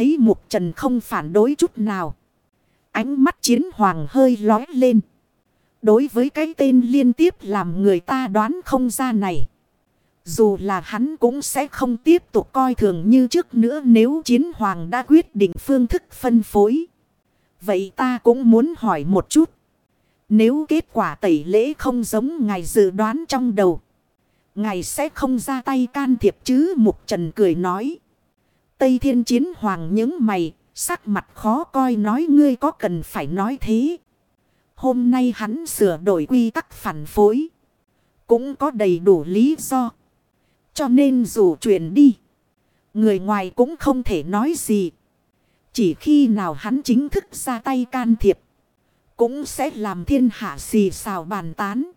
thấy mục trần không phản đối chút nào. Ánh mắt chiến hoàng hơi lói lên. Đối với cái tên liên tiếp làm người ta đoán không ra này. Dù là hắn cũng sẽ không tiếp tục coi thường như trước nữa nếu chiến hoàng đã quyết định phương thức phân phối. Vậy ta cũng muốn hỏi một chút. Nếu kết quả tẩy lễ không giống ngài dự đoán trong đầu. Ngài sẽ không ra tay can thiệp chứ Mục Trần cười nói. Tây thiên chiến hoàng những mày, sắc mặt khó coi nói ngươi có cần phải nói thế. Hôm nay hắn sửa đổi quy tắc phản phối. Cũng có đầy đủ lý do. Cho nên dù chuyện đi. Người ngoài cũng không thể nói gì. Chỉ khi nào hắn chính thức ra tay can thiệp. Cũng sẽ làm thiên hạ xì xào bàn tán.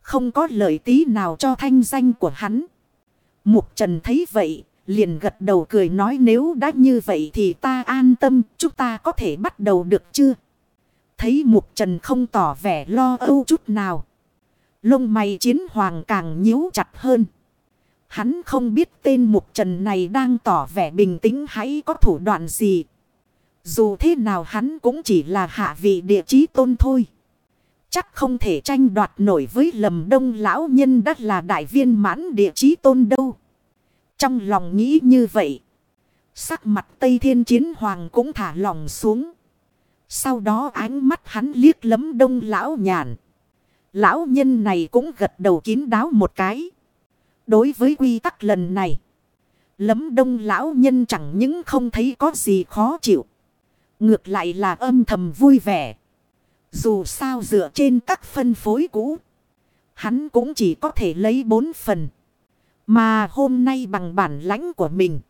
Không có lợi tí nào cho thanh danh của hắn. Mục Trần thấy vậy. Liền gật đầu cười nói nếu đã như vậy thì ta an tâm. Chúng ta có thể bắt đầu được chưa? Thấy Mục Trần không tỏ vẻ lo âu chút nào. Lông mày chiến hoàng càng nhíu chặt hơn. Hắn không biết tên Mục Trần này đang tỏ vẻ bình tĩnh hay có thủ đoạn gì. Dù thế nào hắn cũng chỉ là hạ vị địa chí tôn thôi. Chắc không thể tranh đoạt nổi với lầm đông lão nhân đắt là đại viên mãn địa chí tôn đâu. Trong lòng nghĩ như vậy. Sắc mặt Tây Thiên Chiến Hoàng cũng thả lòng xuống. Sau đó ánh mắt hắn liếc lấm đông lão nhàn. Lão nhân này cũng gật đầu kín đáo một cái. Đối với quy tắc lần này. Lấm đông lão nhân chẳng những không thấy có gì khó chịu. Ngược lại là âm thầm vui vẻ. Dù sao dựa trên các phân phối cũ. Hắn cũng chỉ có thể lấy bốn phần. Mà hôm nay bằng bản lãnh của mình.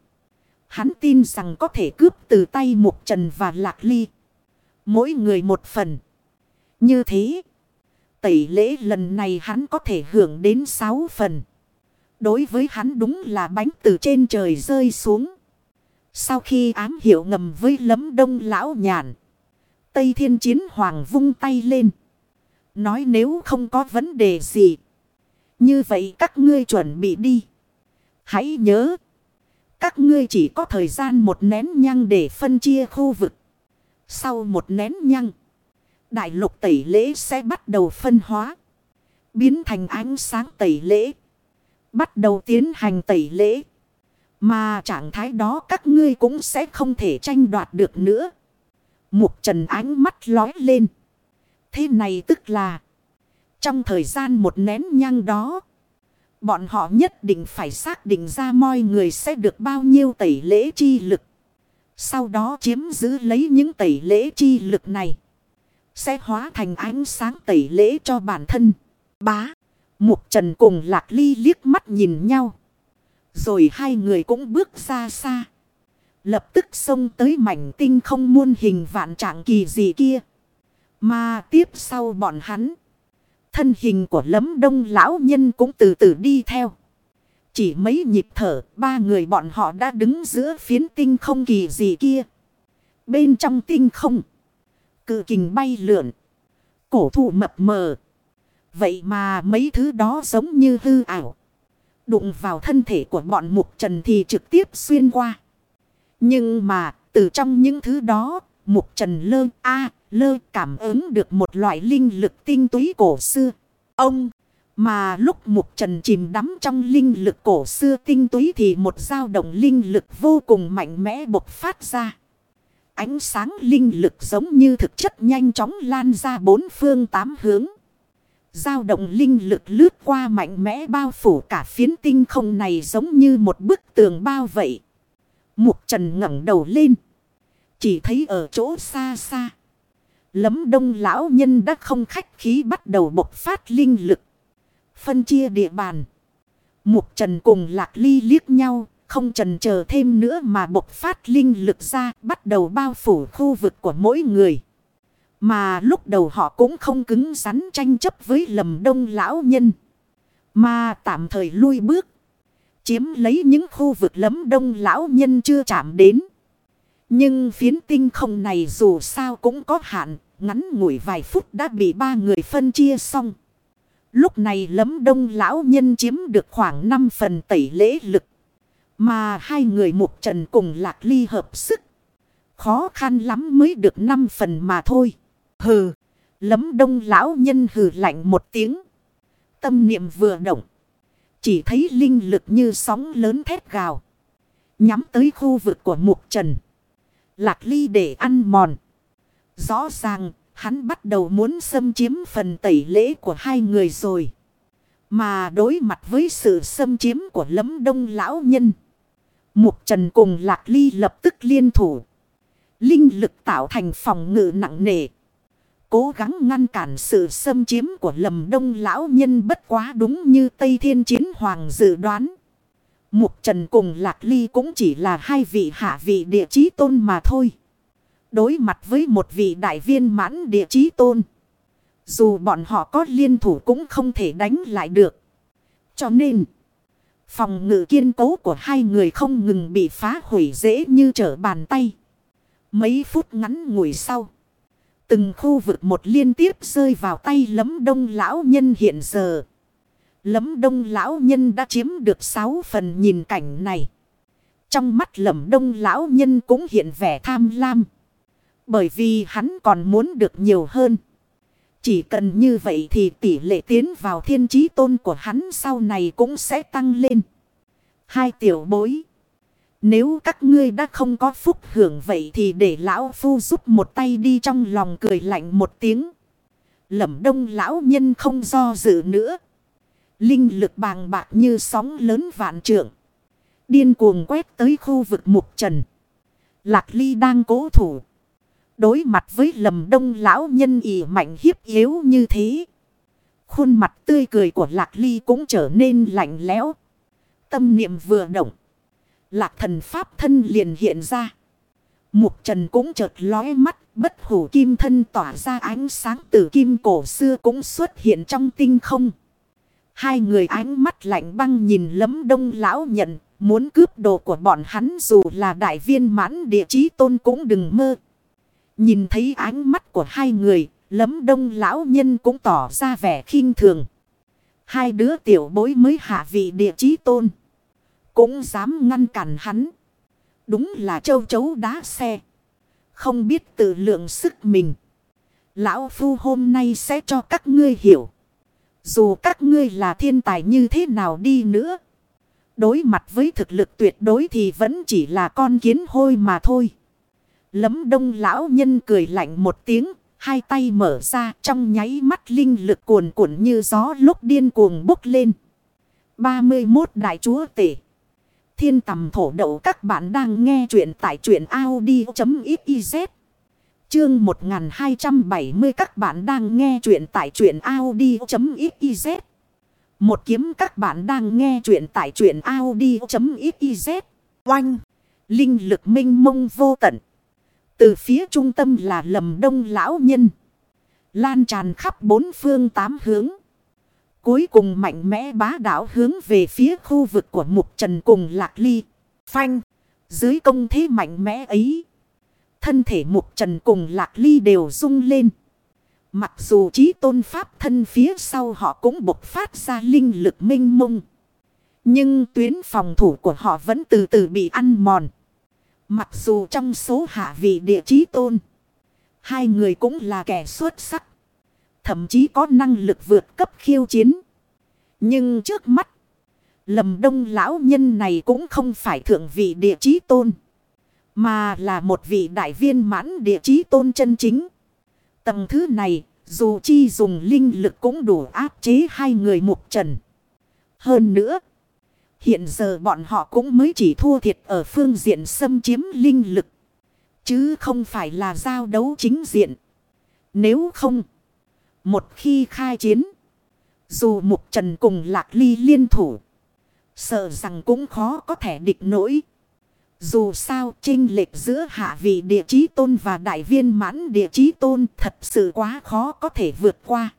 Hắn tin rằng có thể cướp từ tay Mục Trần và Lạc Ly. Mỗi người một phần. Như thế. Tẩy lễ lần này hắn có thể hưởng đến sáu phần. Đối với hắn đúng là bánh từ trên trời rơi xuống. Sau khi ám hiệu ngầm với lấm đông lão nhàn. Tây thiên chiến hoàng vung tay lên. Nói nếu không có vấn đề gì. Như vậy các ngươi chuẩn bị đi. Hãy nhớ. Các ngươi chỉ có thời gian một nén nhăng để phân chia khu vực. Sau một nén nhăng. Đại lục tẩy lễ sẽ bắt đầu phân hóa. Biến thành ánh sáng tẩy lễ. Bắt đầu tiến hành tẩy lễ. Mà trạng thái đó các ngươi cũng sẽ không thể tranh đoạt được nữa. Mục trần ánh mắt lói lên. Thế này tức là. Trong thời gian một nén nhang đó. Bọn họ nhất định phải xác định ra mọi người sẽ được bao nhiêu tẩy lễ chi lực. Sau đó chiếm giữ lấy những tẩy lễ chi lực này. Sẽ hóa thành ánh sáng tẩy lễ cho bản thân. Bá. Mục Trần cùng Lạc Ly liếc mắt nhìn nhau. Rồi hai người cũng bước ra xa. Lập tức xông tới mảnh tinh không muôn hình vạn trạng kỳ gì kia. Mà tiếp sau bọn hắn. Thân hình của lấm đông lão nhân cũng từ từ đi theo. Chỉ mấy nhịp thở, ba người bọn họ đã đứng giữa phiến tinh không kỳ gì kia. Bên trong tinh không, cự kình bay lượn, cổ thụ mập mờ. Vậy mà mấy thứ đó giống như hư ảo. Đụng vào thân thể của bọn mục trần thì trực tiếp xuyên qua. Nhưng mà, từ trong những thứ đó, mục trần lơ a lơ cảm ứng được một loại linh lực tinh túy cổ xưa. Ông, mà lúc mục trần chìm đắm trong linh lực cổ xưa tinh túy thì một dao động linh lực vô cùng mạnh mẽ bộc phát ra. Ánh sáng linh lực giống như thực chất nhanh chóng lan ra bốn phương tám hướng. Giao động linh lực lướt qua mạnh mẽ bao phủ cả phiến tinh không này giống như một bức tường bao vậy. Mục trần ngẩng đầu lên. Chỉ thấy ở chỗ xa xa. Lấm đông lão nhân đã không khách khí bắt đầu bộc phát linh lực. Phân chia địa bàn. Mục trần cùng lạc ly liếc nhau. Không trần chờ thêm nữa mà bộc phát linh lực ra, bắt đầu bao phủ khu vực của mỗi người. Mà lúc đầu họ cũng không cứng rắn tranh chấp với lầm đông lão nhân. Mà tạm thời lui bước. Chiếm lấy những khu vực lấm đông lão nhân chưa chạm đến. Nhưng phiến tinh không này dù sao cũng có hạn. Ngắn ngủi vài phút đã bị ba người phân chia xong. Lúc này lấm đông lão nhân chiếm được khoảng 5 phần tẩy lễ lực. Mà hai người mục trần cùng lạc ly hợp sức. Khó khăn lắm mới được 5 phần mà thôi. Hừ. Lấm đông lão nhân hừ lạnh một tiếng. Tâm niệm vừa động. Chỉ thấy linh lực như sóng lớn thét gào. Nhắm tới khu vực của mục trần. Lạc ly để ăn mòn. Rõ ràng, hắn bắt đầu muốn xâm chiếm phần tẩy lễ của hai người rồi. Mà đối mặt với sự xâm chiếm của lấm đông lão nhân. Mục trần cùng lạc ly lập tức liên thủ. Linh lực tạo thành phòng ngự nặng nề. Cố gắng ngăn cản sự xâm chiếm của lầm đông lão nhân bất quá đúng như Tây Thiên Chiến Hoàng dự đoán. Mục Trần cùng Lạc Ly cũng chỉ là hai vị hạ vị địa chí tôn mà thôi. Đối mặt với một vị đại viên mãn địa chí tôn. Dù bọn họ có liên thủ cũng không thể đánh lại được. Cho nên, phòng ngự kiên cố của hai người không ngừng bị phá hủy dễ như trở bàn tay. Mấy phút ngắn ngủi sau. Từng khu vực một liên tiếp rơi vào tay lấm đông lão nhân hiện giờ. Lấm đông lão nhân đã chiếm được 6 phần nhìn cảnh này. Trong mắt lấm đông lão nhân cũng hiện vẻ tham lam. Bởi vì hắn còn muốn được nhiều hơn. Chỉ cần như vậy thì tỷ lệ tiến vào thiên trí tôn của hắn sau này cũng sẽ tăng lên. Hai tiểu bối. Nếu các ngươi đã không có phúc hưởng vậy thì để lão phu giúp một tay đi trong lòng cười lạnh một tiếng. Lẩm đông lão nhân không do dự nữa. Linh lực bàng bạc như sóng lớn vạn trượng. Điên cuồng quét tới khu vực mục trần. Lạc ly đang cố thủ. Đối mặt với lầm đông lão nhân ỉ mạnh hiếp yếu như thế. Khuôn mặt tươi cười của lạc ly cũng trở nên lạnh lẽo. Tâm niệm vừa động. Lạc thần pháp thân liền hiện ra. Mục trần cũng chợt lóe mắt. Bất hủ kim thân tỏa ra ánh sáng từ kim cổ xưa cũng xuất hiện trong tinh không. Hai người ánh mắt lạnh băng nhìn lấm đông lão nhận. Muốn cướp đồ của bọn hắn dù là đại viên mãn địa chí tôn cũng đừng mơ. Nhìn thấy ánh mắt của hai người, lấm đông lão nhân cũng tỏ ra vẻ khinh thường. Hai đứa tiểu bối mới hạ vị địa chí tôn. Cũng dám ngăn cản hắn. Đúng là châu chấu đá xe. Không biết tự lượng sức mình. Lão Phu hôm nay sẽ cho các ngươi hiểu. Dù các ngươi là thiên tài như thế nào đi nữa. Đối mặt với thực lực tuyệt đối thì vẫn chỉ là con kiến hôi mà thôi. Lấm đông lão nhân cười lạnh một tiếng. Hai tay mở ra, trong nháy mắt linh lực cuồn cuộn như gió lúc điên cuồng bốc lên. 31 đại chúa tể. Thiên tầm thổ đậu, các bạn đang nghe chuyện tại truyện Audi.xyz. Chương 1270 các bạn đang nghe chuyện tại truyện Audi.xyz. Một kiếm, các bạn đang nghe chuyện tại truyện Audi.xyz. Oanh! Linh lực minh mông vô tận. Từ phía trung tâm là lầm đông lão nhân. Lan tràn khắp bốn phương tám hướng. Cuối cùng mạnh mẽ bá đảo hướng về phía khu vực của Mục Trần cùng Lạc Ly. Phanh. Dưới công thế mạnh mẽ ấy. Thân thể Mục Trần cùng Lạc Ly đều rung lên. Mặc dù trí tôn pháp thân phía sau họ cũng bộc phát ra linh lực minh mông. Nhưng tuyến phòng thủ của họ vẫn từ từ bị ăn mòn. Mặc dù trong số hạ vị địa chí tôn. Hai người cũng là kẻ xuất sắc. Thậm chí có năng lực vượt cấp khiêu chiến. Nhưng trước mắt. Lầm đông lão nhân này cũng không phải thượng vị địa chí tôn. Mà là một vị đại viên mãn địa chí tôn chân chính. Tầng thứ này. Dù chi dùng linh lực cũng đủ áp chế hai người mục trần. Hơn nữa. Hiện giờ bọn họ cũng mới chỉ thua thiệt ở phương diện xâm chiếm linh lực. Chứ không phải là giao đấu chính diện. Nếu không. Một khi khai chiến. Dù Mục Trần cùng Lạc Ly liên thủ. Sợ rằng cũng khó có thể địch nổi. Dù sao trinh lệch giữa hạ vị địa chí tôn và đại viên mãn địa chí tôn thật sự quá khó có thể vượt qua.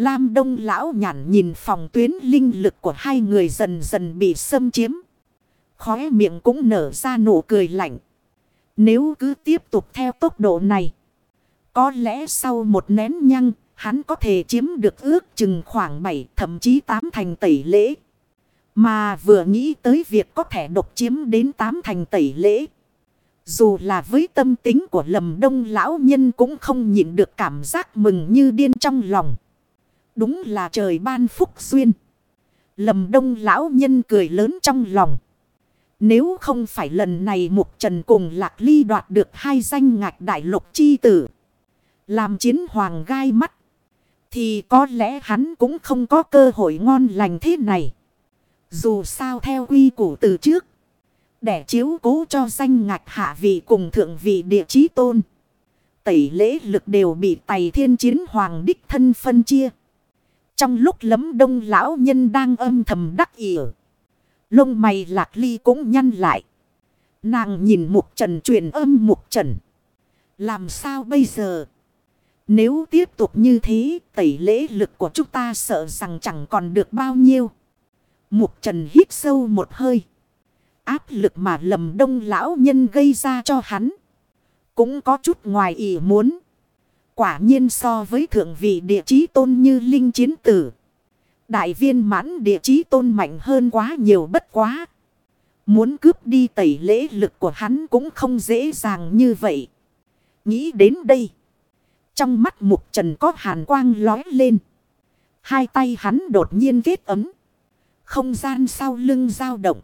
Lam Đông lão nhàn nhìn phòng tuyến linh lực của hai người dần dần bị xâm chiếm. Khóe miệng cũng nở ra nụ cười lạnh. Nếu cứ tiếp tục theo tốc độ này. Có lẽ sau một nén nhăng, hắn có thể chiếm được ước chừng khoảng 7 thậm chí 8 thành tẩy lễ. Mà vừa nghĩ tới việc có thể độc chiếm đến 8 thành tẩy lễ. Dù là với tâm tính của lầm đông lão nhân cũng không nhịn được cảm giác mừng như điên trong lòng. Đúng là trời ban phúc duyên. Lầm đông lão nhân cười lớn trong lòng. Nếu không phải lần này Mục Trần cùng Lạc Ly đoạt được hai danh ngạch đại lục chi tử. Làm chiến hoàng gai mắt. Thì có lẽ hắn cũng không có cơ hội ngon lành thế này. Dù sao theo quy củ từ trước. Để chiếu cố cho danh ngạch hạ vị cùng thượng vị địa chí tôn. Tẩy lễ lực đều bị tày thiên chiến hoàng đích thân phân chia. Trong lúc lấm đông lão nhân đang âm thầm đắc ỉa. Lông mày lạc ly cũng nhăn lại. Nàng nhìn mục trần truyền âm mục trần. Làm sao bây giờ? Nếu tiếp tục như thế, tẩy lễ lực của chúng ta sợ rằng chẳng còn được bao nhiêu. Mục trần hít sâu một hơi. Áp lực mà lầm đông lão nhân gây ra cho hắn. Cũng có chút ngoài ý muốn. Quả nhiên so với thượng vị địa chí tôn như linh chiến tử. Đại viên mãn địa chí tôn mạnh hơn quá nhiều bất quá. Muốn cướp đi tẩy lễ lực của hắn cũng không dễ dàng như vậy. Nghĩ đến đây. Trong mắt mục trần có hàn quang lói lên. Hai tay hắn đột nhiên kết ấm. Không gian sau lưng dao động.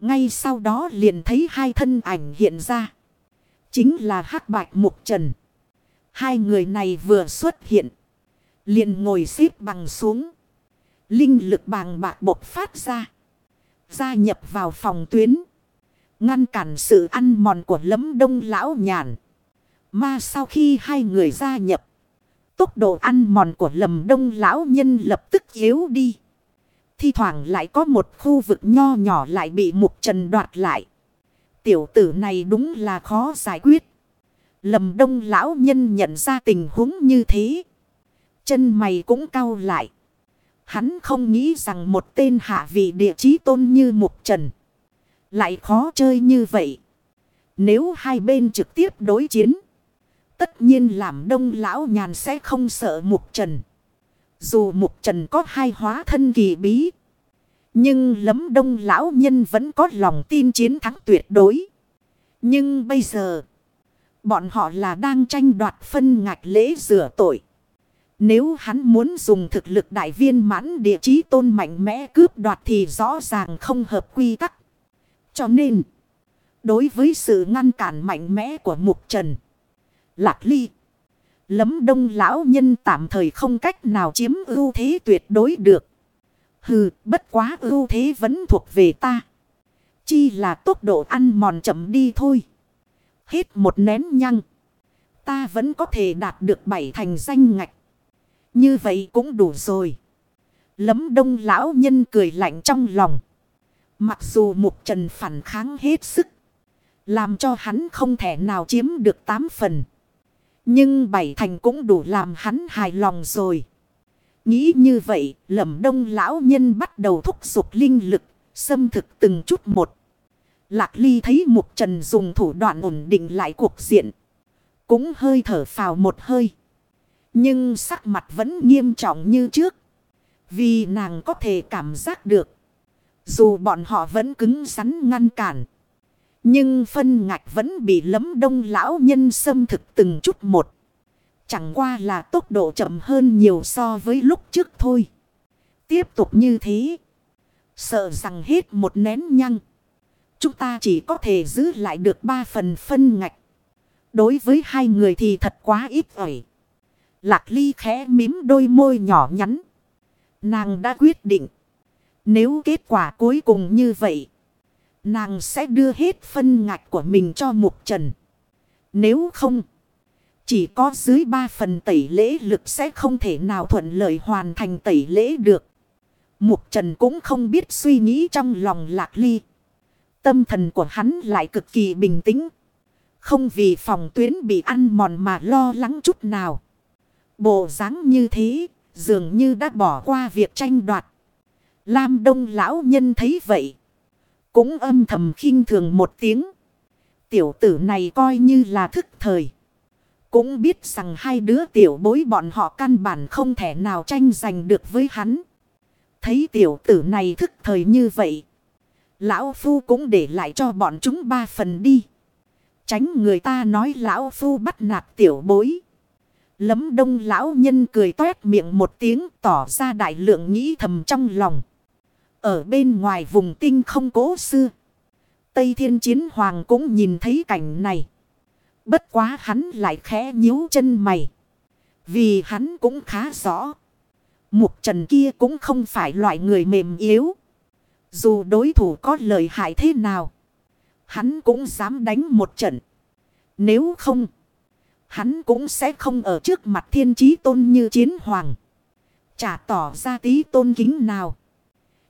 Ngay sau đó liền thấy hai thân ảnh hiện ra. Chính là hắc bạch mục trần. Hai người này vừa xuất hiện. Liền ngồi xếp bằng xuống. Linh lực bàng bạc bộc phát ra. Gia nhập vào phòng tuyến. Ngăn cản sự ăn mòn của lấm đông lão nhàn. Mà sau khi hai người gia nhập. Tốc độ ăn mòn của lầm đông lão nhân lập tức yếu đi. Thi thoảng lại có một khu vực nho nhỏ lại bị mục trần đoạt lại. Tiểu tử này đúng là khó giải quyết. Lầm đông lão nhân nhận ra tình huống như thế. Chân mày cũng cau lại. Hắn không nghĩ rằng một tên hạ vị địa chí tôn như mục trần. Lại khó chơi như vậy. Nếu hai bên trực tiếp đối chiến. Tất nhiên làm đông lão nhàn sẽ không sợ mục trần. Dù mục trần có hai hóa thân kỳ bí. Nhưng lấm đông lão nhân vẫn có lòng tin chiến thắng tuyệt đối. Nhưng bây giờ. Bọn họ là đang tranh đoạt phân ngạch lễ rửa tội. Nếu hắn muốn dùng thực lực đại viên mãn địa chí tôn mạnh mẽ cướp đoạt thì rõ ràng không hợp quy tắc. Cho nên, đối với sự ngăn cản mạnh mẽ của Mục Trần, Lạc Ly, Lấm đông lão nhân tạm thời không cách nào chiếm ưu thế tuyệt đối được. Hừ, bất quá ưu thế vẫn thuộc về ta. Chi là tốc độ ăn mòn chậm đi thôi. Hết một nén nhăng. Ta vẫn có thể đạt được bảy thành danh ngạch. Như vậy cũng đủ rồi. Lấm đông lão nhân cười lạnh trong lòng. Mặc dù mục trần phản kháng hết sức. Làm cho hắn không thể nào chiếm được tám phần. Nhưng bảy thành cũng đủ làm hắn hài lòng rồi. Nghĩ như vậy, lầm đông lão nhân bắt đầu thúc giục linh lực, xâm thực từng chút một. Lạc ly thấy mục trần dùng thủ đoạn ổn định lại cuộc diện. Cũng hơi thở phào một hơi. Nhưng sắc mặt vẫn nghiêm trọng như trước. Vì nàng có thể cảm giác được. Dù bọn họ vẫn cứng rắn ngăn cản. Nhưng phân ngạch vẫn bị lấm đông lão nhân xâm thực từng chút một. Chẳng qua là tốc độ chậm hơn nhiều so với lúc trước thôi. Tiếp tục như thế. Sợ rằng hết một nén nhăng. Chúng ta chỉ có thể giữ lại được ba phần phân ngạch. Đối với hai người thì thật quá ít ỏi. Lạc ly khẽ mím đôi môi nhỏ nhắn. Nàng đã quyết định. Nếu kết quả cuối cùng như vậy. Nàng sẽ đưa hết phân ngạch của mình cho mục trần. Nếu không. Chỉ có dưới ba phần tẩy lễ lực sẽ không thể nào thuận lợi hoàn thành tẩy lễ được. Mục trần cũng không biết suy nghĩ trong lòng lạc ly. Tâm thần của hắn lại cực kỳ bình tĩnh. Không vì phòng tuyến bị ăn mòn mà lo lắng chút nào. Bộ dáng như thế, dường như đã bỏ qua việc tranh đoạt. Lam đông lão nhân thấy vậy. Cũng âm thầm khinh thường một tiếng. Tiểu tử này coi như là thức thời. Cũng biết rằng hai đứa tiểu bối bọn họ căn bản không thể nào tranh giành được với hắn. Thấy tiểu tử này thức thời như vậy. Lão Phu cũng để lại cho bọn chúng ba phần đi. Tránh người ta nói lão phu bắt nạt tiểu bối. Lấm đông lão nhân cười toét miệng một tiếng tỏ ra đại lượng nghĩ thầm trong lòng. Ở bên ngoài vùng tinh không cố xưa. Tây thiên chiến hoàng cũng nhìn thấy cảnh này. Bất quá hắn lại khẽ nhíu chân mày. Vì hắn cũng khá rõ. Mục trần kia cũng không phải loại người mềm yếu. Dù đối thủ có lợi hại thế nào. Hắn cũng dám đánh một trận. Nếu không. Hắn cũng sẽ không ở trước mặt thiên trí tôn như chiến hoàng. Chả tỏ ra tí tôn kính nào.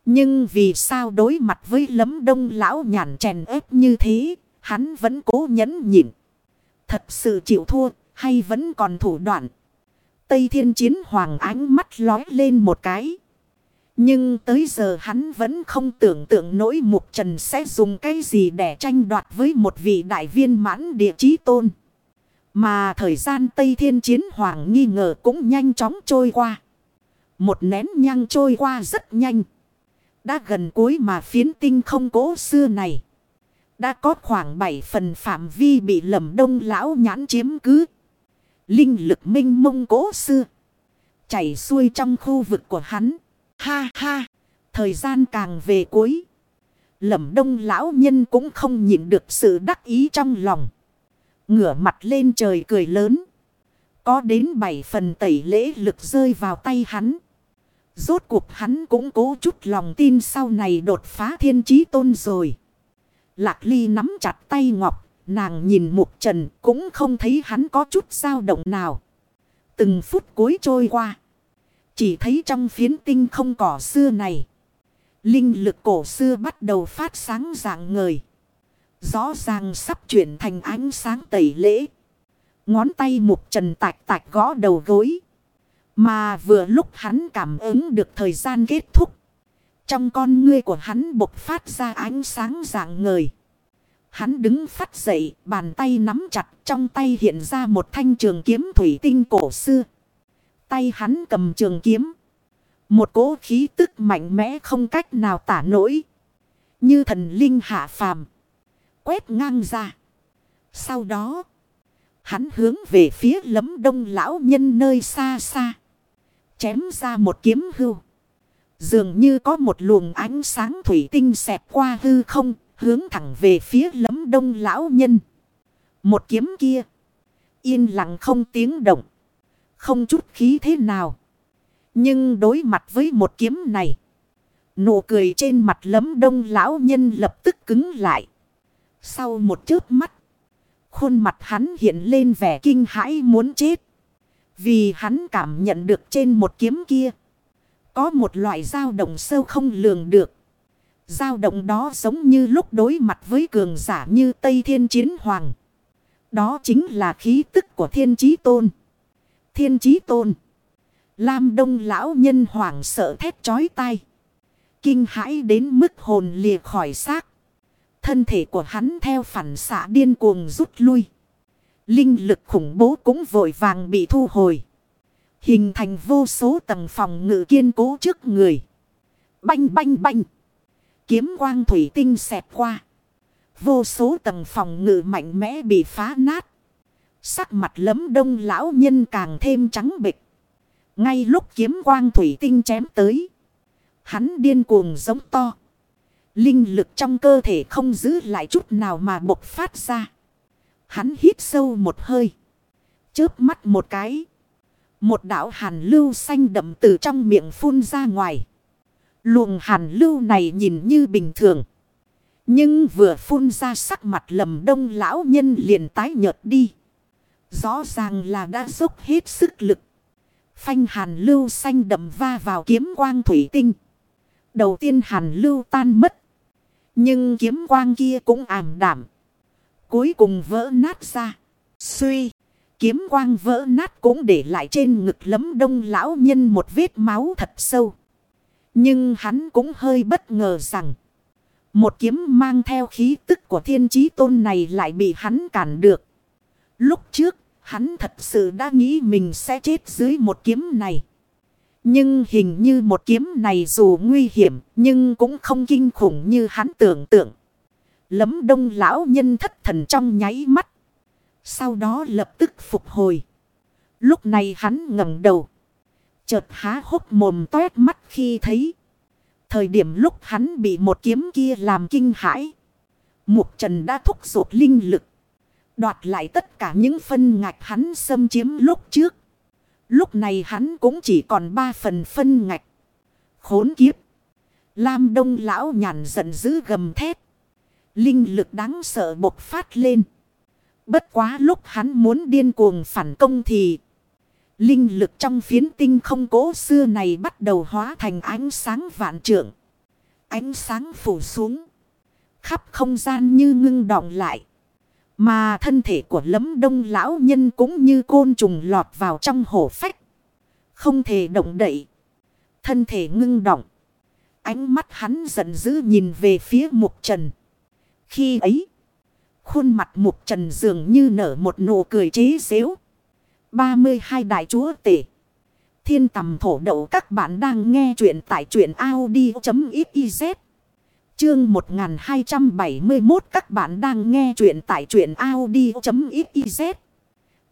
Nhưng vì sao đối mặt với lấm đông lão nhàn chèn ép như thế. Hắn vẫn cố nhẫn nhịn. Thật sự chịu thua, hay vẫn còn thủ đoạn. Tây thiên chiến hoàng ánh mắt lói lên một cái. Nhưng tới giờ hắn vẫn không tưởng tượng nỗi mục trần sẽ dùng cái gì để tranh đoạt với một vị đại viên mãn địa chí tôn. Mà thời gian Tây Thiên Chiến Hoàng nghi ngờ cũng nhanh chóng trôi qua. Một nén nhang trôi qua rất nhanh. Đã gần cuối mà phiến tinh không cố xưa này. Đã có khoảng 7 phần phạm vi bị lầm đông lão nhãn chiếm cứ. Linh lực minh mông cố xưa. Chảy xuôi trong khu vực của hắn. Ha ha. Thời gian càng về cuối. Lẩm đông lão nhân cũng không nhịn được sự đắc ý trong lòng. Ngửa mặt lên trời cười lớn. Có đến bảy phần tẩy lễ lực rơi vào tay hắn. Rốt cuộc hắn cũng cố chút lòng tin sau này đột phá thiên trí tôn rồi. Lạc ly nắm chặt tay ngọc. Nàng nhìn mục trần cũng không thấy hắn có chút dao động nào. Từng phút cuối trôi qua. Chỉ thấy trong phiến tinh không cỏ xưa này. Linh lực cổ xưa bắt đầu phát sáng dạng ngời. Rõ ràng sắp chuyển thành ánh sáng tẩy lễ. Ngón tay mục trần tạch tạch gõ đầu gối. Mà vừa lúc hắn cảm ứng được thời gian kết thúc. Trong con ngươi của hắn bộc phát ra ánh sáng dạng ngời. Hắn đứng phát dậy, bàn tay nắm chặt, trong tay hiện ra một thanh trường kiếm thủy tinh cổ xưa. Tay hắn cầm trường kiếm. Một cỗ khí tức mạnh mẽ không cách nào tả nổi. Như thần linh hạ phàm. Quét ngang ra. Sau đó. Hắn hướng về phía lấm đông lão nhân nơi xa xa. Chém ra một kiếm hưu. Dường như có một luồng ánh sáng thủy tinh xẹt qua hư không. Hướng thẳng về phía lấm đông lão nhân. Một kiếm kia. Yên lặng không tiếng động. Không chút khí thế nào. Nhưng đối mặt với một kiếm này. Nụ cười trên mặt lấm đông lão nhân lập tức cứng lại. Sau một chớp mắt. Khuôn mặt hắn hiện lên vẻ kinh hãi muốn chết. Vì hắn cảm nhận được trên một kiếm kia. Có một loại dao động sâu không lường được. dao động đó giống như lúc đối mặt với cường giả như Tây Thiên Chiến Hoàng. Đó chính là khí tức của Thiên Chí Tôn. Thiên Chí Tôn. Lam Đông lão nhân hoảng sợ thét chói tai. Kinh hãi đến mức hồn lìa khỏi xác. Thân thể của hắn theo phản xạ điên cuồng rút lui. Linh lực khủng bố cũng vội vàng bị thu hồi. Hình thành vô số tầng phòng ngự kiên cố trước người. Banh banh banh. Kiếm quang thủy tinh xẹt qua. Vô số tầng phòng ngự mạnh mẽ bị phá nát. Sắc mặt lấm đông lão nhân càng thêm trắng bịch. Ngay lúc kiếm quang thủy tinh chém tới. Hắn điên cuồng giống to. Linh lực trong cơ thể không giữ lại chút nào mà bộc phát ra. Hắn hít sâu một hơi. Chớp mắt một cái. Một đạo hàn lưu xanh đậm từ trong miệng phun ra ngoài. Luồng hàn lưu này nhìn như bình thường. Nhưng vừa phun ra sắc mặt lầm đông lão nhân liền tái nhợt đi. Rõ ràng là đã dốc hết sức lực. Phanh hàn lưu xanh đậm va vào kiếm quang thủy tinh. Đầu tiên hàn lưu tan mất. Nhưng kiếm quang kia cũng ảm đảm. Cuối cùng vỡ nát ra. Suy. Kiếm quang vỡ nát cũng để lại trên ngực lấm đông lão nhân một vết máu thật sâu. Nhưng hắn cũng hơi bất ngờ rằng. Một kiếm mang theo khí tức của thiên trí tôn này lại bị hắn cản được. Lúc trước, hắn thật sự đã nghĩ mình sẽ chết dưới một kiếm này. Nhưng hình như một kiếm này dù nguy hiểm, nhưng cũng không kinh khủng như hắn tưởng tượng. Lấm đông lão nhân thất thần trong nháy mắt. Sau đó lập tức phục hồi. Lúc này hắn ngẩng đầu. Chợt há hốc mồm toét mắt khi thấy. Thời điểm lúc hắn bị một kiếm kia làm kinh hãi. Mục trần đã thúc giục linh lực. Đoạt lại tất cả những phân ngạch hắn xâm chiếm lúc trước. Lúc này hắn cũng chỉ còn ba phần phân ngạch. Khốn kiếp. Lam đông lão nhàn giận dữ gầm thét. Linh lực đáng sợ bộc phát lên. Bất quá lúc hắn muốn điên cuồng phản công thì... Linh lực trong phiến tinh không cố xưa này bắt đầu hóa thành ánh sáng vạn trượng. Ánh sáng phủ xuống. Khắp không gian như ngưng đọng lại. Mà thân thể của lấm đông lão nhân cũng như côn trùng lọt vào trong hổ phách. Không thể động đậy. Thân thể ngưng động. Ánh mắt hắn giận dữ nhìn về phía mục trần. Khi ấy. Khuôn mặt mục trần dường như nở một nụ cười chế xếu. 32 đại chúa tể. Thiên tầm thổ đậu các bạn đang nghe chuyện tại truyện Audi.xyz. Chương 1271 các bạn đang nghe chuyện tại truyện Audi.xyz.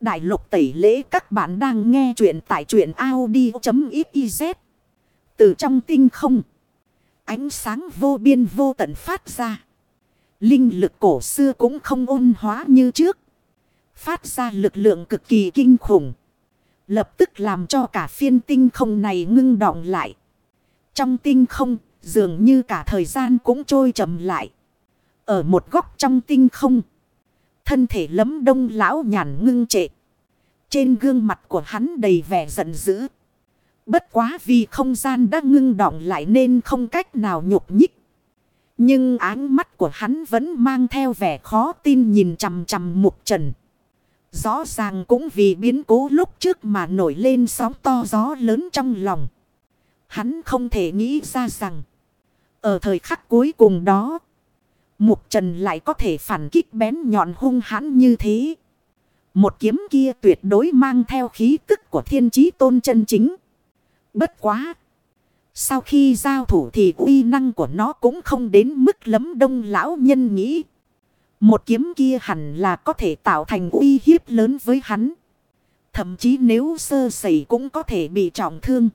Đại lục tẩy lễ các bạn đang nghe chuyện tại truyện Audi.xyz. Từ trong tinh không. Ánh sáng vô biên vô tận phát ra. Linh lực cổ xưa cũng không ôn hóa như trước. Phát ra lực lượng cực kỳ kinh khủng. Lập tức làm cho cả phiên tinh không này ngưng động lại. Trong tinh không, dường như cả thời gian cũng trôi chậm lại. Ở một góc trong tinh không. Thân thể lấm đông lão nhàn ngưng trệ. Trên gương mặt của hắn đầy vẻ giận dữ. Bất quá vì không gian đã ngưng đọng lại nên không cách nào nhục nhích. Nhưng áng mắt của hắn vẫn mang theo vẻ khó tin nhìn chằm chằm mục trần. Rõ ràng cũng vì biến cố lúc trước mà nổi lên sóng to gió lớn trong lòng. Hắn không thể nghĩ ra rằng. Ở thời khắc cuối cùng đó. Mục trần lại có thể phản kích bén nhọn hung hãn như thế. Một kiếm kia tuyệt đối mang theo khí tức của thiên trí tôn chân chính. Bất quá. Sau khi giao thủ thì uy năng của nó cũng không đến mức lấm đông lão nhân nghĩ. Một kiếm kia hẳn là có thể tạo thành uy hiếp lớn với hắn. Thậm chí nếu sơ sẩy cũng có thể bị trọng thương.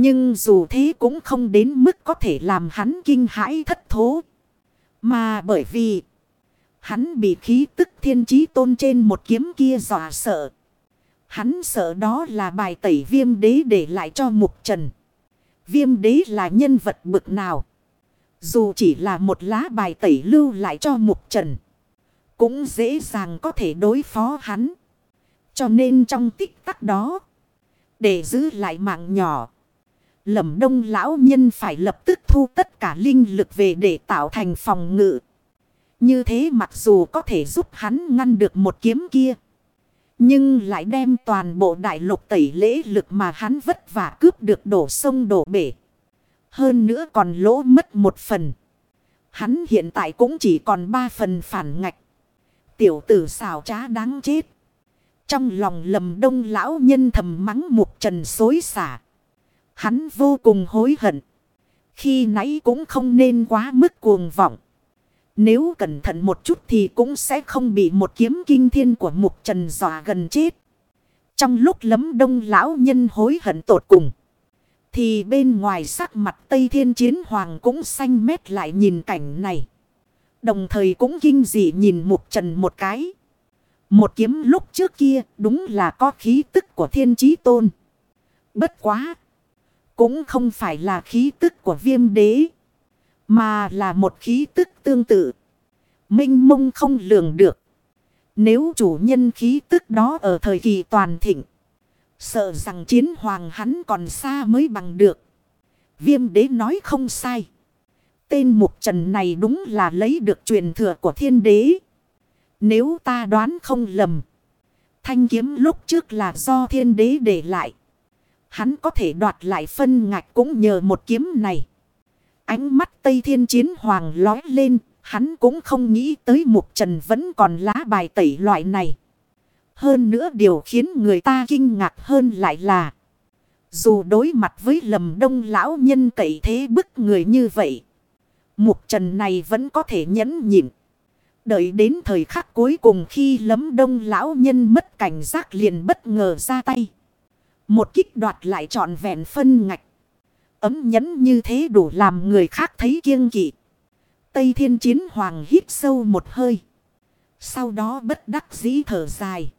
Nhưng dù thế cũng không đến mức có thể làm hắn kinh hãi thất thố. Mà bởi vì, hắn bị khí tức thiên trí tôn trên một kiếm kia dọa sợ. Hắn sợ đó là bài tẩy viêm đế để lại cho mục trần. Viêm đế là nhân vật bực nào. Dù chỉ là một lá bài tẩy lưu lại cho mục trần. Cũng dễ dàng có thể đối phó hắn. Cho nên trong tích tắc đó. Để giữ lại mạng nhỏ. Lầm đông lão nhân phải lập tức thu tất cả linh lực về để tạo thành phòng ngự. Như thế mặc dù có thể giúp hắn ngăn được một kiếm kia. Nhưng lại đem toàn bộ đại lục tẩy lễ lực mà hắn vất vả cướp được đổ sông đổ bể. Hơn nữa còn lỗ mất một phần. Hắn hiện tại cũng chỉ còn ba phần phản ngạch. Tiểu tử xào trá đáng chết. Trong lòng lầm đông lão nhân thầm mắng mục trần xối xả. Hắn vô cùng hối hận. Khi nãy cũng không nên quá mức cuồng vọng. Nếu cẩn thận một chút thì cũng sẽ không bị một kiếm kinh thiên của mục trần dọa gần chết. Trong lúc lấm đông lão nhân hối hận tột cùng. Thì bên ngoài sắc mặt Tây Thiên Chiến Hoàng cũng xanh mét lại nhìn cảnh này. Đồng thời cũng kinh dị nhìn mục trần một cái. Một kiếm lúc trước kia đúng là có khí tức của thiên chí tôn. Bất quá. Cũng không phải là khí tức của viêm đế. Mà là một khí tức tương tự. Minh mông không lường được. Nếu chủ nhân khí tức đó ở thời kỳ toàn thịnh. Sợ rằng chiến hoàng hắn còn xa mới bằng được. Viêm đế nói không sai. Tên mục trần này đúng là lấy được truyền thừa của thiên đế. Nếu ta đoán không lầm. Thanh kiếm lúc trước là do thiên đế để lại. Hắn có thể đoạt lại phân ngạch cũng nhờ một kiếm này. Ánh mắt Tây Thiên Chiến Hoàng lói lên. Hắn cũng không nghĩ tới mục trần vẫn còn lá bài tẩy loại này. Hơn nữa điều khiến người ta kinh ngạc hơn lại là. Dù đối mặt với lầm đông lão nhân cậy thế bức người như vậy. Mục trần này vẫn có thể nhẫn nhịn. Đợi đến thời khắc cuối cùng khi lấm đông lão nhân mất cảnh giác liền bất ngờ ra tay. Một kích đoạt lại trọn vẹn phân ngạch. Ấm nhẫn như thế đủ làm người khác thấy kiêng kỵ. Tây thiên chiến hoàng hít sâu một hơi. Sau đó bất đắc dĩ thở dài.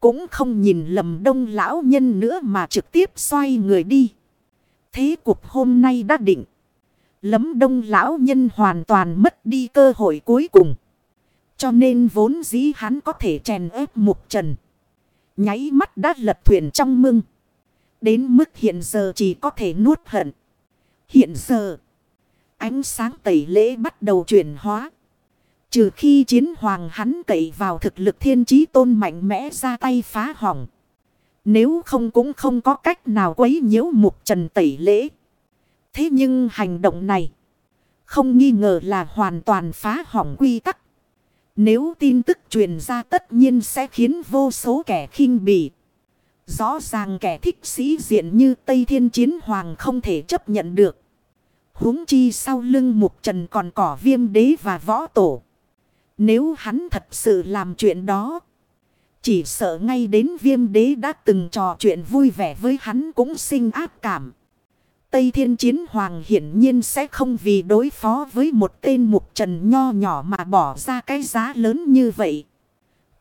Cũng không nhìn lầm đông lão nhân nữa mà trực tiếp xoay người đi. Thế cuộc hôm nay đã định. Lấm đông lão nhân hoàn toàn mất đi cơ hội cuối cùng. Cho nên vốn dĩ hắn có thể chèn ép mục trần. Nháy mắt đã lật thuyền trong mưng. Đến mức hiện giờ chỉ có thể nuốt hận. Hiện giờ, ánh sáng tẩy lễ bắt đầu chuyển hóa. Trừ khi chiến hoàng hắn cậy vào thực lực thiên trí tôn mạnh mẽ ra tay phá hỏng. Nếu không cũng không có cách nào quấy nhiễu mục trần tẩy lễ. Thế nhưng hành động này không nghi ngờ là hoàn toàn phá hỏng quy tắc. Nếu tin tức truyền ra tất nhiên sẽ khiến vô số kẻ khinh bỉ. Rõ ràng kẻ thích sĩ diện như Tây Thiên Chiến Hoàng không thể chấp nhận được. huống chi sau lưng mục trần còn cỏ viêm đế và võ tổ. Nếu hắn thật sự làm chuyện đó. Chỉ sợ ngay đến viêm đế đã từng trò chuyện vui vẻ với hắn cũng sinh ác cảm. Tây Thiên Chiến Hoàng hiển nhiên sẽ không vì đối phó với một tên mục trần nho nhỏ mà bỏ ra cái giá lớn như vậy.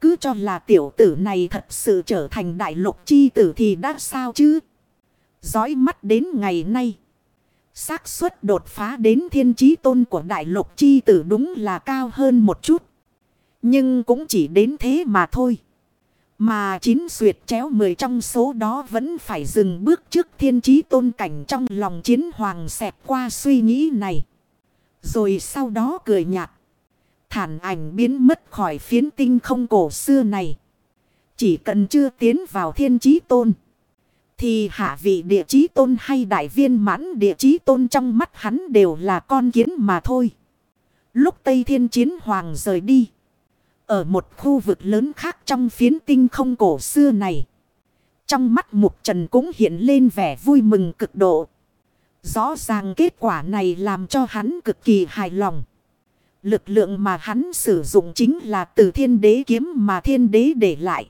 Cứ cho là tiểu tử này thật sự trở thành đại lục chi tử thì đã sao chứ? Dõi mắt đến ngày nay. xác suất đột phá đến thiên trí tôn của đại lục chi tử đúng là cao hơn một chút. Nhưng cũng chỉ đến thế mà thôi. Mà chín suyệt chéo mười trong số đó vẫn phải dừng bước trước thiên trí tôn cảnh trong lòng chiến hoàng xẹp qua suy nghĩ này. Rồi sau đó cười nhạt. Thản ảnh biến mất khỏi phiến tinh không cổ xưa này. Chỉ cần chưa tiến vào thiên trí tôn. Thì hạ vị địa trí tôn hay đại viên mãn địa trí tôn trong mắt hắn đều là con kiến mà thôi. Lúc Tây Thiên Chiến Hoàng rời đi. Ở một khu vực lớn khác trong phiến tinh không cổ xưa này. Trong mắt Mục Trần cũng hiện lên vẻ vui mừng cực độ. Rõ ràng kết quả này làm cho hắn cực kỳ hài lòng. Lực lượng mà hắn sử dụng chính là từ thiên đế kiếm mà thiên đế để lại.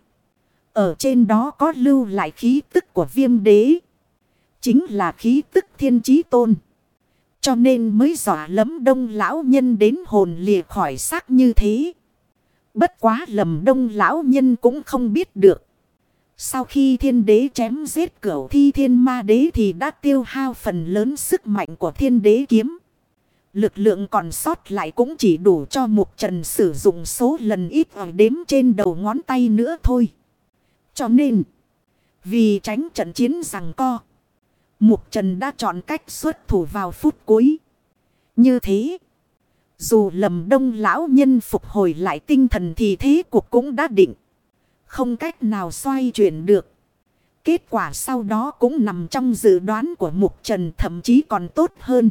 Ở trên đó có lưu lại khí tức của viêm đế. Chính là khí tức thiên trí tôn. Cho nên mới dọa lấm đông lão nhân đến hồn lìa khỏi xác như thế. Bất quá lầm đông lão nhân cũng không biết được. Sau khi thiên đế chém giết cửu thi thiên ma đế thì đã tiêu hao phần lớn sức mạnh của thiên đế kiếm. Lực lượng còn sót lại cũng chỉ đủ cho mục trần sử dụng số lần ít ở đếm trên đầu ngón tay nữa thôi. Cho nên, vì tránh trận chiến rằng co, mục trần đã chọn cách xuất thủ vào phút cuối. Như thế, dù lầm đông lão nhân phục hồi lại tinh thần thì thế cuộc cũng đã định. Không cách nào xoay chuyển được. Kết quả sau đó cũng nằm trong dự đoán của mục trần, thậm chí còn tốt hơn.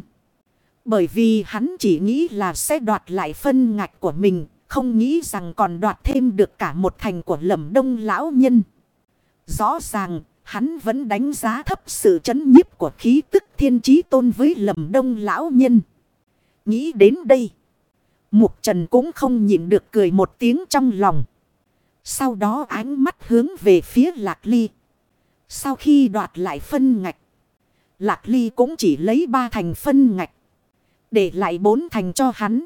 Bởi vì hắn chỉ nghĩ là sẽ đoạt lại phân ngạch của mình. Không nghĩ rằng còn đoạt thêm được cả một thành của lầm đông lão nhân. Rõ ràng, hắn vẫn đánh giá thấp sự chấn nhiếp của khí tức thiên trí tôn với lầm đông lão nhân. Nghĩ đến đây. Mục Trần cũng không nhịn được cười một tiếng trong lòng. Sau đó ánh mắt hướng về phía Lạc Ly. Sau khi đoạt lại phân ngạch. Lạc Ly cũng chỉ lấy ba thành phân ngạch. Để lại bốn thành cho hắn.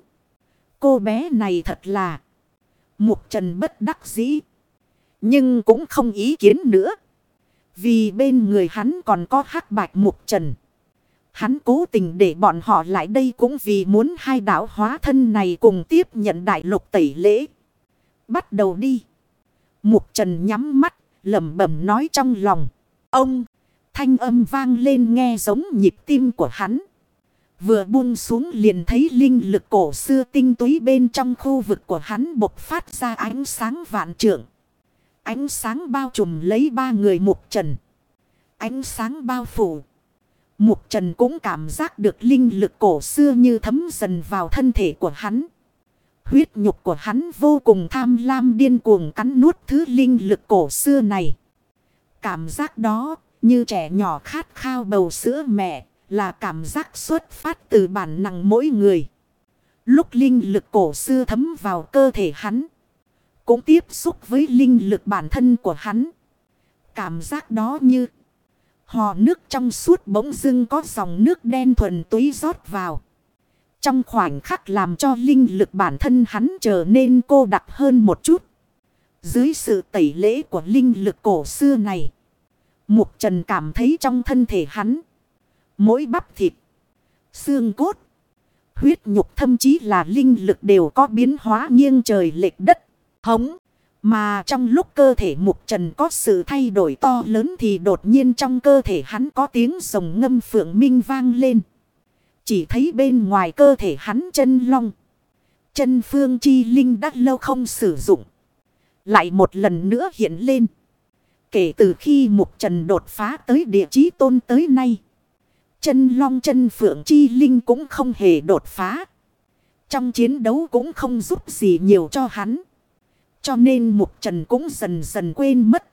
Cô bé này thật là. Mục Trần bất đắc dĩ. Nhưng cũng không ý kiến nữa. Vì bên người hắn còn có hắc bạch Mục Trần. Hắn cố tình để bọn họ lại đây cũng vì muốn hai đạo hóa thân này cùng tiếp nhận đại lục tẩy lễ. Bắt đầu đi. Mục Trần nhắm mắt, lẩm bẩm nói trong lòng. Ông, thanh âm vang lên nghe giống nhịp tim của hắn. Vừa buông xuống liền thấy linh lực cổ xưa tinh túy bên trong khu vực của hắn bộc phát ra ánh sáng vạn trượng. Ánh sáng bao trùm lấy ba người mục trần. Ánh sáng bao phủ. Mục trần cũng cảm giác được linh lực cổ xưa như thấm dần vào thân thể của hắn. Huyết nhục của hắn vô cùng tham lam điên cuồng cắn nuốt thứ linh lực cổ xưa này. Cảm giác đó, như trẻ nhỏ khát khao bầu sữa mẹ, là cảm giác xuất phát từ bản năng mỗi người. Lúc linh lực cổ xưa thấm vào cơ thể hắn. Cũng tiếp xúc với linh lực bản thân của hắn. Cảm giác đó như hò nước trong suốt bỗng dưng có dòng nước đen thuần túy rót vào. Trong khoảnh khắc làm cho linh lực bản thân hắn trở nên cô đặc hơn một chút. Dưới sự tẩy lễ của linh lực cổ xưa này. Mục trần cảm thấy trong thân thể hắn. Mỗi bắp thịt. Xương cốt. Huyết nhục thậm chí là linh lực đều có biến hóa nghiêng trời lệch đất. Hống. Mà trong lúc cơ thể mục trần có sự thay đổi to lớn thì đột nhiên trong cơ thể hắn có tiếng rồng ngâm phượng minh vang lên. Chỉ thấy bên ngoài cơ thể hắn chân long. Chân phương chi linh đã lâu không sử dụng. Lại một lần nữa hiện lên. Kể từ khi mục trần đột phá tới địa chí tôn tới nay. Chân long chân phượng chi linh cũng không hề đột phá. Trong chiến đấu cũng không giúp gì nhiều cho hắn. Cho nên mục trần cũng dần dần quên mất.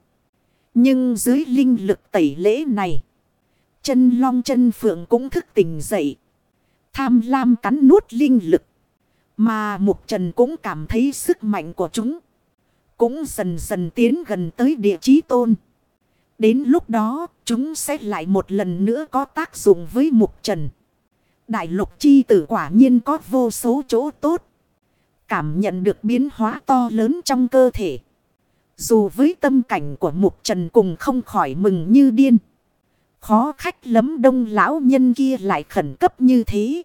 Nhưng dưới linh lực tẩy lễ này. Chân long chân phượng cũng thức tỉnh dậy. Tham lam cắn nuốt linh lực. Mà mục trần cũng cảm thấy sức mạnh của chúng. Cũng dần dần tiến gần tới địa chí tôn. Đến lúc đó, chúng sẽ lại một lần nữa có tác dụng với mục trần. Đại lục chi tử quả nhiên có vô số chỗ tốt. Cảm nhận được biến hóa to lớn trong cơ thể. Dù với tâm cảnh của mục trần cùng không khỏi mừng như điên. Khó khách lấm đông lão nhân kia lại khẩn cấp như thế.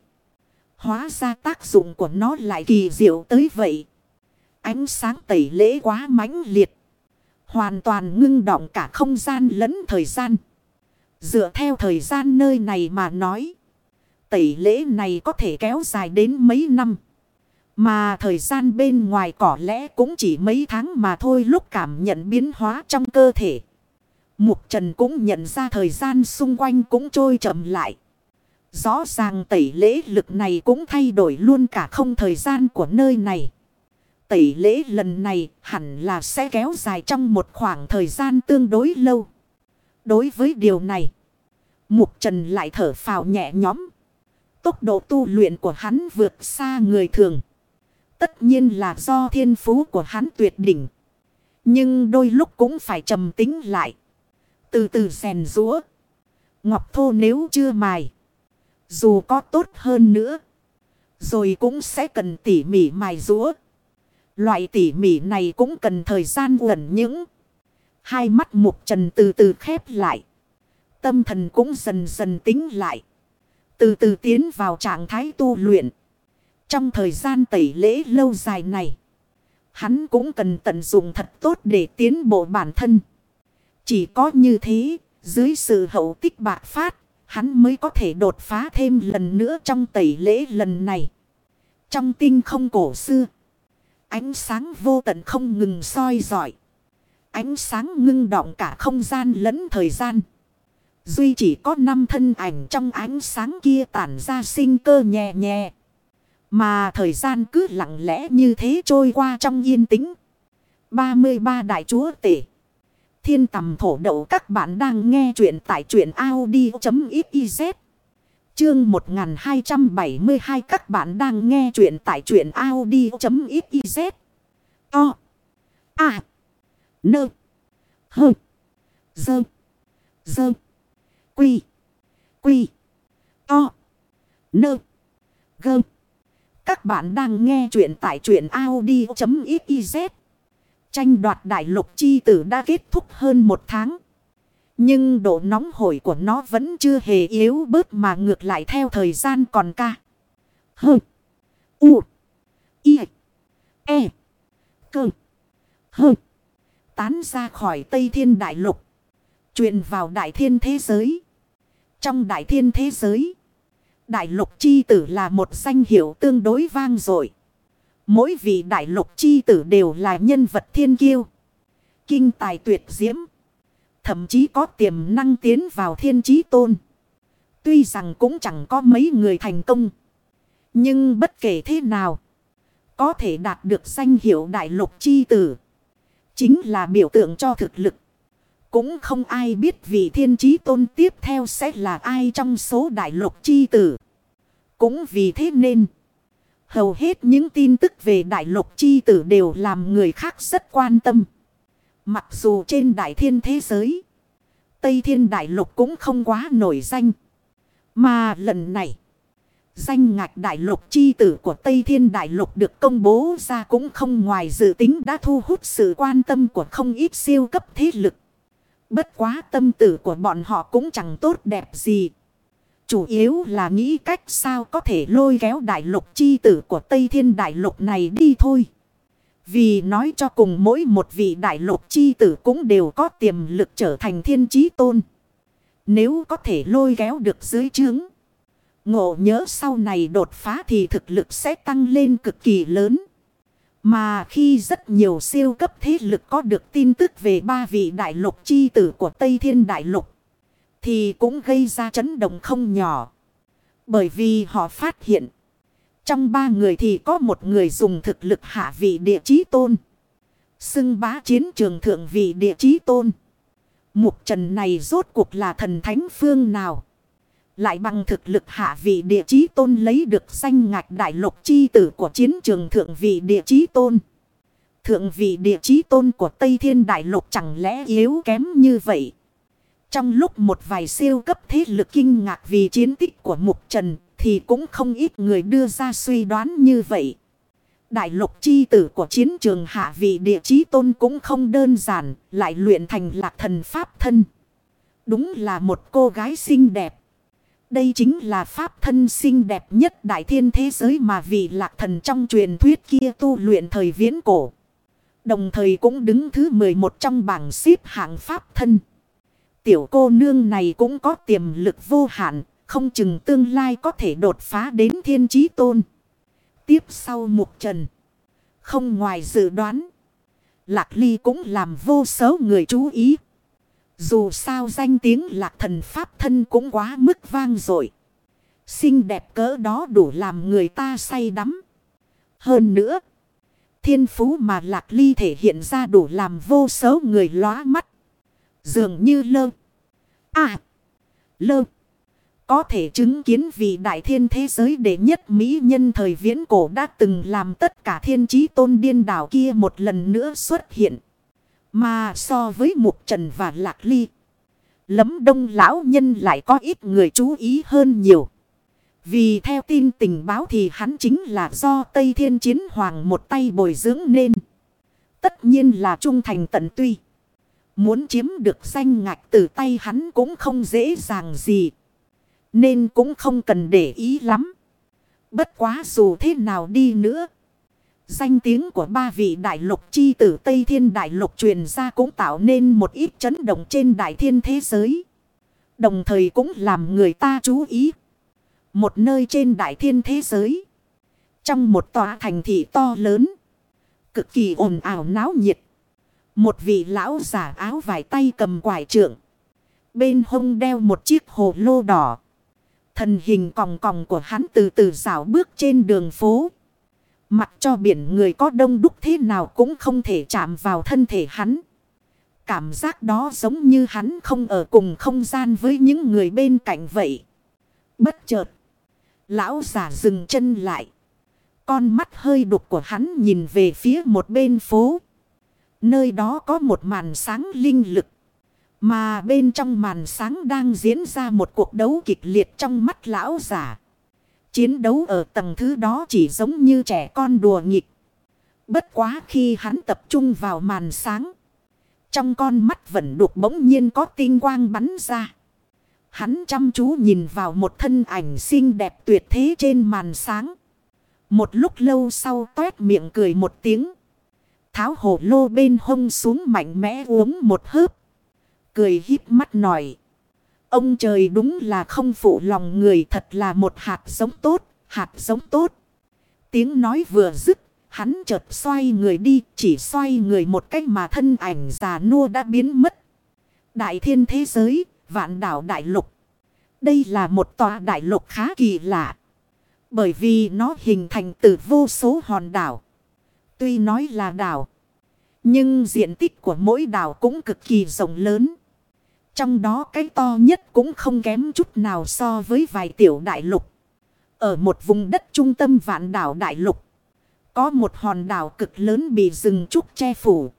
Hóa ra tác dụng của nó lại kỳ diệu tới vậy. Ánh sáng tẩy lễ quá mãnh liệt. Hoàn toàn ngưng động cả không gian lẫn thời gian. Dựa theo thời gian nơi này mà nói. Tẩy lễ này có thể kéo dài đến mấy năm. Mà thời gian bên ngoài có lẽ cũng chỉ mấy tháng mà thôi lúc cảm nhận biến hóa trong cơ thể. Mục Trần cũng nhận ra thời gian xung quanh cũng trôi chậm lại. Rõ ràng tẩy lễ lực này cũng thay đổi luôn cả không thời gian của nơi này. Tẩy lễ lần này hẳn là sẽ kéo dài trong một khoảng thời gian tương đối lâu. Đối với điều này, Mục Trần lại thở phào nhẹ nhõm. Tốc độ tu luyện của hắn vượt xa người thường. Tất nhiên là do thiên phú của hắn tuyệt đỉnh. Nhưng đôi lúc cũng phải trầm tính lại. Từ từ rèn rúa. Ngọc thô nếu chưa mài. Dù có tốt hơn nữa. Rồi cũng sẽ cần tỉ mỉ mài rúa. Loại tỉ mỉ này cũng cần thời gian gần những. Hai mắt mục trần từ từ khép lại. Tâm thần cũng dần dần tính lại. Từ từ tiến vào trạng thái tu luyện. Trong thời gian tẩy lễ lâu dài này. Hắn cũng cần tận dụng thật tốt để tiến bộ bản thân. Chỉ có như thế, dưới sự hậu tích bạc phát, hắn mới có thể đột phá thêm lần nữa trong tẩy lễ lần này. Trong tinh không cổ xưa, ánh sáng vô tận không ngừng soi dọi. Ánh sáng ngưng động cả không gian lẫn thời gian. Duy chỉ có năm thân ảnh trong ánh sáng kia tản ra sinh cơ nhẹ nhẹ. Mà thời gian cứ lặng lẽ như thế trôi qua trong yên tĩnh. 33 Đại Chúa Tể. Thiên tầm thổ đậu các bạn đang nghe chuyện tại truyện Audi.xyz Chương 1272 các bạn đang nghe chuyện tại truyện Audi.xyz O. A. Nơ Hơ Dơ Dơ Quy Quy O. Nơ Gơ các bạn đang nghe chuyện tại truyện Audi.xyz. Tranh đoạt đại lục chi tử đã kết thúc hơn một tháng. Nhưng độ nóng hổi của nó vẫn chưa hề yếu bớt mà ngược lại theo thời gian còn ca. Hơ. U. I. E. Cơ. Hơ. Tán ra khỏi Tây Thiên Đại Lục. truyền vào Đại Thiên thế giới. Trong Đại Thiên thế giới. Đại lục chi tử là một danh hiệu tương đối vang dội. Mỗi vị đại lục chi tử đều là nhân vật thiên kiêu. Kinh tài tuyệt diễm. Thậm chí có tiềm năng tiến vào thiên trí tôn. Tuy rằng cũng chẳng có mấy người thành công. Nhưng bất kể thế nào. Có thể đạt được danh hiệu đại lục chi tử. Chính là biểu tượng cho thực lực. Cũng không ai biết vị thiên trí tôn tiếp theo sẽ là ai trong số đại lục chi tử. Cũng vì thế nên. Hầu hết những tin tức về đại lục chi tử đều làm người khác rất quan tâm. Mặc dù trên đại thiên thế giới, Tây thiên đại lục cũng không quá nổi danh. Mà lần này, danh ngạch đại lục chi tử của Tây thiên đại lục được công bố ra cũng không ngoài dự tính đã thu hút sự quan tâm của không ít siêu cấp thế lực. Bất quá tâm tử của bọn họ cũng chẳng tốt đẹp gì. Chủ yếu là nghĩ cách sao có thể lôi kéo đại lục chi tử của Tây Thiên đại lục này đi thôi. Vì nói cho cùng mỗi một vị đại lục chi tử cũng đều có tiềm lực trở thành thiên trí tôn. Nếu có thể lôi kéo được dưới chướng. Ngộ nhớ sau này đột phá thì thực lực sẽ tăng lên cực kỳ lớn. Mà khi rất nhiều siêu cấp thế lực có được tin tức về ba vị đại lục chi tử của Tây Thiên Đại Lục. Thì cũng gây ra chấn động không nhỏ. Bởi vì họ phát hiện. Trong ba người thì có một người dùng thực lực hạ vị địa chí tôn. Xưng bá chiến trường thượng vị địa chí tôn. Mục trần này rốt cuộc là thần thánh phương nào. Lại bằng thực lực hạ vị địa chí tôn lấy được danh ngạch đại lục chi tử của chiến trường thượng vị địa chí tôn. Thượng vị địa chí tôn của Tây Thiên đại lục chẳng lẽ yếu kém như vậy. Trong lúc một vài siêu cấp thế lực kinh ngạc vì chiến tích của Mục Trần thì cũng không ít người đưa ra suy đoán như vậy. Đại lục chi tử của chiến trường hạ vị địa chí tôn cũng không đơn giản, lại luyện thành lạc thần pháp thân. Đúng là một cô gái xinh đẹp. Đây chính là pháp thân xinh đẹp nhất đại thiên thế giới mà vị lạc thần trong truyền thuyết kia tu luyện thời viễn cổ. Đồng thời cũng đứng thứ 11 trong bảng xếp hạng pháp thân. Tiểu cô nương này cũng có tiềm lực vô hạn, không chừng tương lai có thể đột phá đến thiên trí tôn. Tiếp sau mục trần. Không ngoài dự đoán. Lạc ly cũng làm vô số người chú ý. Dù sao danh tiếng lạc thần pháp thân cũng quá mức vang dội Xinh đẹp cỡ đó đủ làm người ta say đắm. Hơn nữa. Thiên phú mà lạc ly thể hiện ra đủ làm vô số người lóa mắt. Dường như lơ. À. Lơ. Có thể chứng kiến vị đại thiên thế giới đệ nhất Mỹ nhân thời viễn cổ đã từng làm tất cả thiên trí tôn điên đảo kia một lần nữa xuất hiện. Mà so với Mục Trần và Lạc Ly. Lấm đông lão nhân lại có ít người chú ý hơn nhiều. Vì theo tin tình báo thì hắn chính là do Tây Thiên Chiến Hoàng một tay bồi dưỡng nên. Tất nhiên là trung thành tận tuy. Muốn chiếm được danh ngạch từ tay hắn cũng không dễ dàng gì. Nên cũng không cần để ý lắm. Bất quá dù thế nào đi nữa. Danh tiếng của ba vị đại lục chi tử Tây Thiên Đại Lục truyền ra cũng tạo nên một ít chấn động trên đại thiên thế giới. Đồng thời cũng làm người ta chú ý. Một nơi trên đại thiên thế giới. Trong một tòa thành thị to lớn. Cực kỳ ồn ào náo nhiệt. Một vị lão giả áo vải tay cầm quải trượng. Bên hông đeo một chiếc hồ lô đỏ. Thần hình còng còng của hắn từ từ dạo bước trên đường phố. Mặc cho biển người có đông đúc thế nào cũng không thể chạm vào thân thể hắn. Cảm giác đó giống như hắn không ở cùng không gian với những người bên cạnh vậy. Bất chợt. Lão giả dừng chân lại. Con mắt hơi đục của hắn nhìn về phía một bên phố. Nơi đó có một màn sáng linh lực. Mà bên trong màn sáng đang diễn ra một cuộc đấu kịch liệt trong mắt lão giả. Chiến đấu ở tầng thứ đó chỉ giống như trẻ con đùa nghịch. Bất quá khi hắn tập trung vào màn sáng. Trong con mắt vẫn đục bỗng nhiên có tinh quang bắn ra. Hắn chăm chú nhìn vào một thân ảnh xinh đẹp tuyệt thế trên màn sáng. Một lúc lâu sau toét miệng cười một tiếng. Tháo hổ lô bên hông xuống mạnh mẽ uống một hớp. Cười híp mắt nổi. Ông trời đúng là không phụ lòng người thật là một hạt giống tốt, hạt giống tốt. Tiếng nói vừa dứt, hắn chợt xoay người đi, chỉ xoay người một cách mà thân ảnh già nua đã biến mất. Đại thiên thế giới, vạn đảo đại lục. Đây là một tòa đại lục khá kỳ lạ. Bởi vì nó hình thành từ vô số hòn đảo. Tuy nói là đảo. Nhưng diện tích của mỗi đảo cũng cực kỳ rộng lớn. Trong đó cái to nhất cũng không kém chút nào so với vài tiểu đại lục. Ở một vùng đất trung tâm vạn đảo đại lục. Có một hòn đảo cực lớn bị rừng trúc che phủ.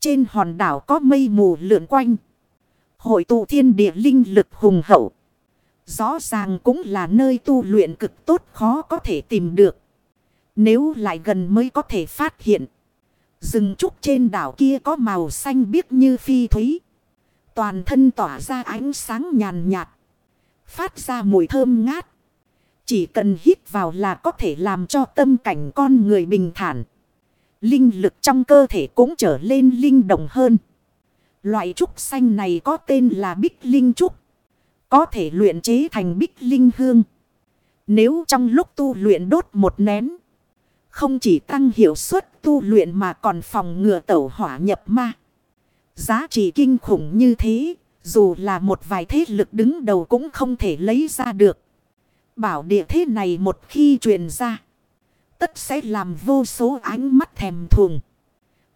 Trên hòn đảo có mây mù lượn quanh. Hội tụ thiên địa linh lực hùng hậu. Rõ ràng cũng là nơi tu luyện cực tốt khó có thể tìm được. Nếu lại gần mới có thể phát hiện. Rừng trúc trên đảo kia có màu xanh biếc như phi thúy. Toàn thân tỏa ra ánh sáng nhàn nhạt. Phát ra mùi thơm ngát. Chỉ cần hít vào là có thể làm cho tâm cảnh con người bình thản. Linh lực trong cơ thể cũng trở lên linh động hơn. Loại trúc xanh này có tên là bích linh trúc. Có thể luyện chế thành bích linh hương. Nếu trong lúc tu luyện đốt một nén. Không chỉ tăng hiệu suất tu luyện mà còn phòng ngừa tẩu hỏa nhập ma. Giá trị kinh khủng như thế. Dù là một vài thế lực đứng đầu cũng không thể lấy ra được. Bảo địa thế này một khi truyền ra. Tất sẽ làm vô số ánh mắt thèm thuồng.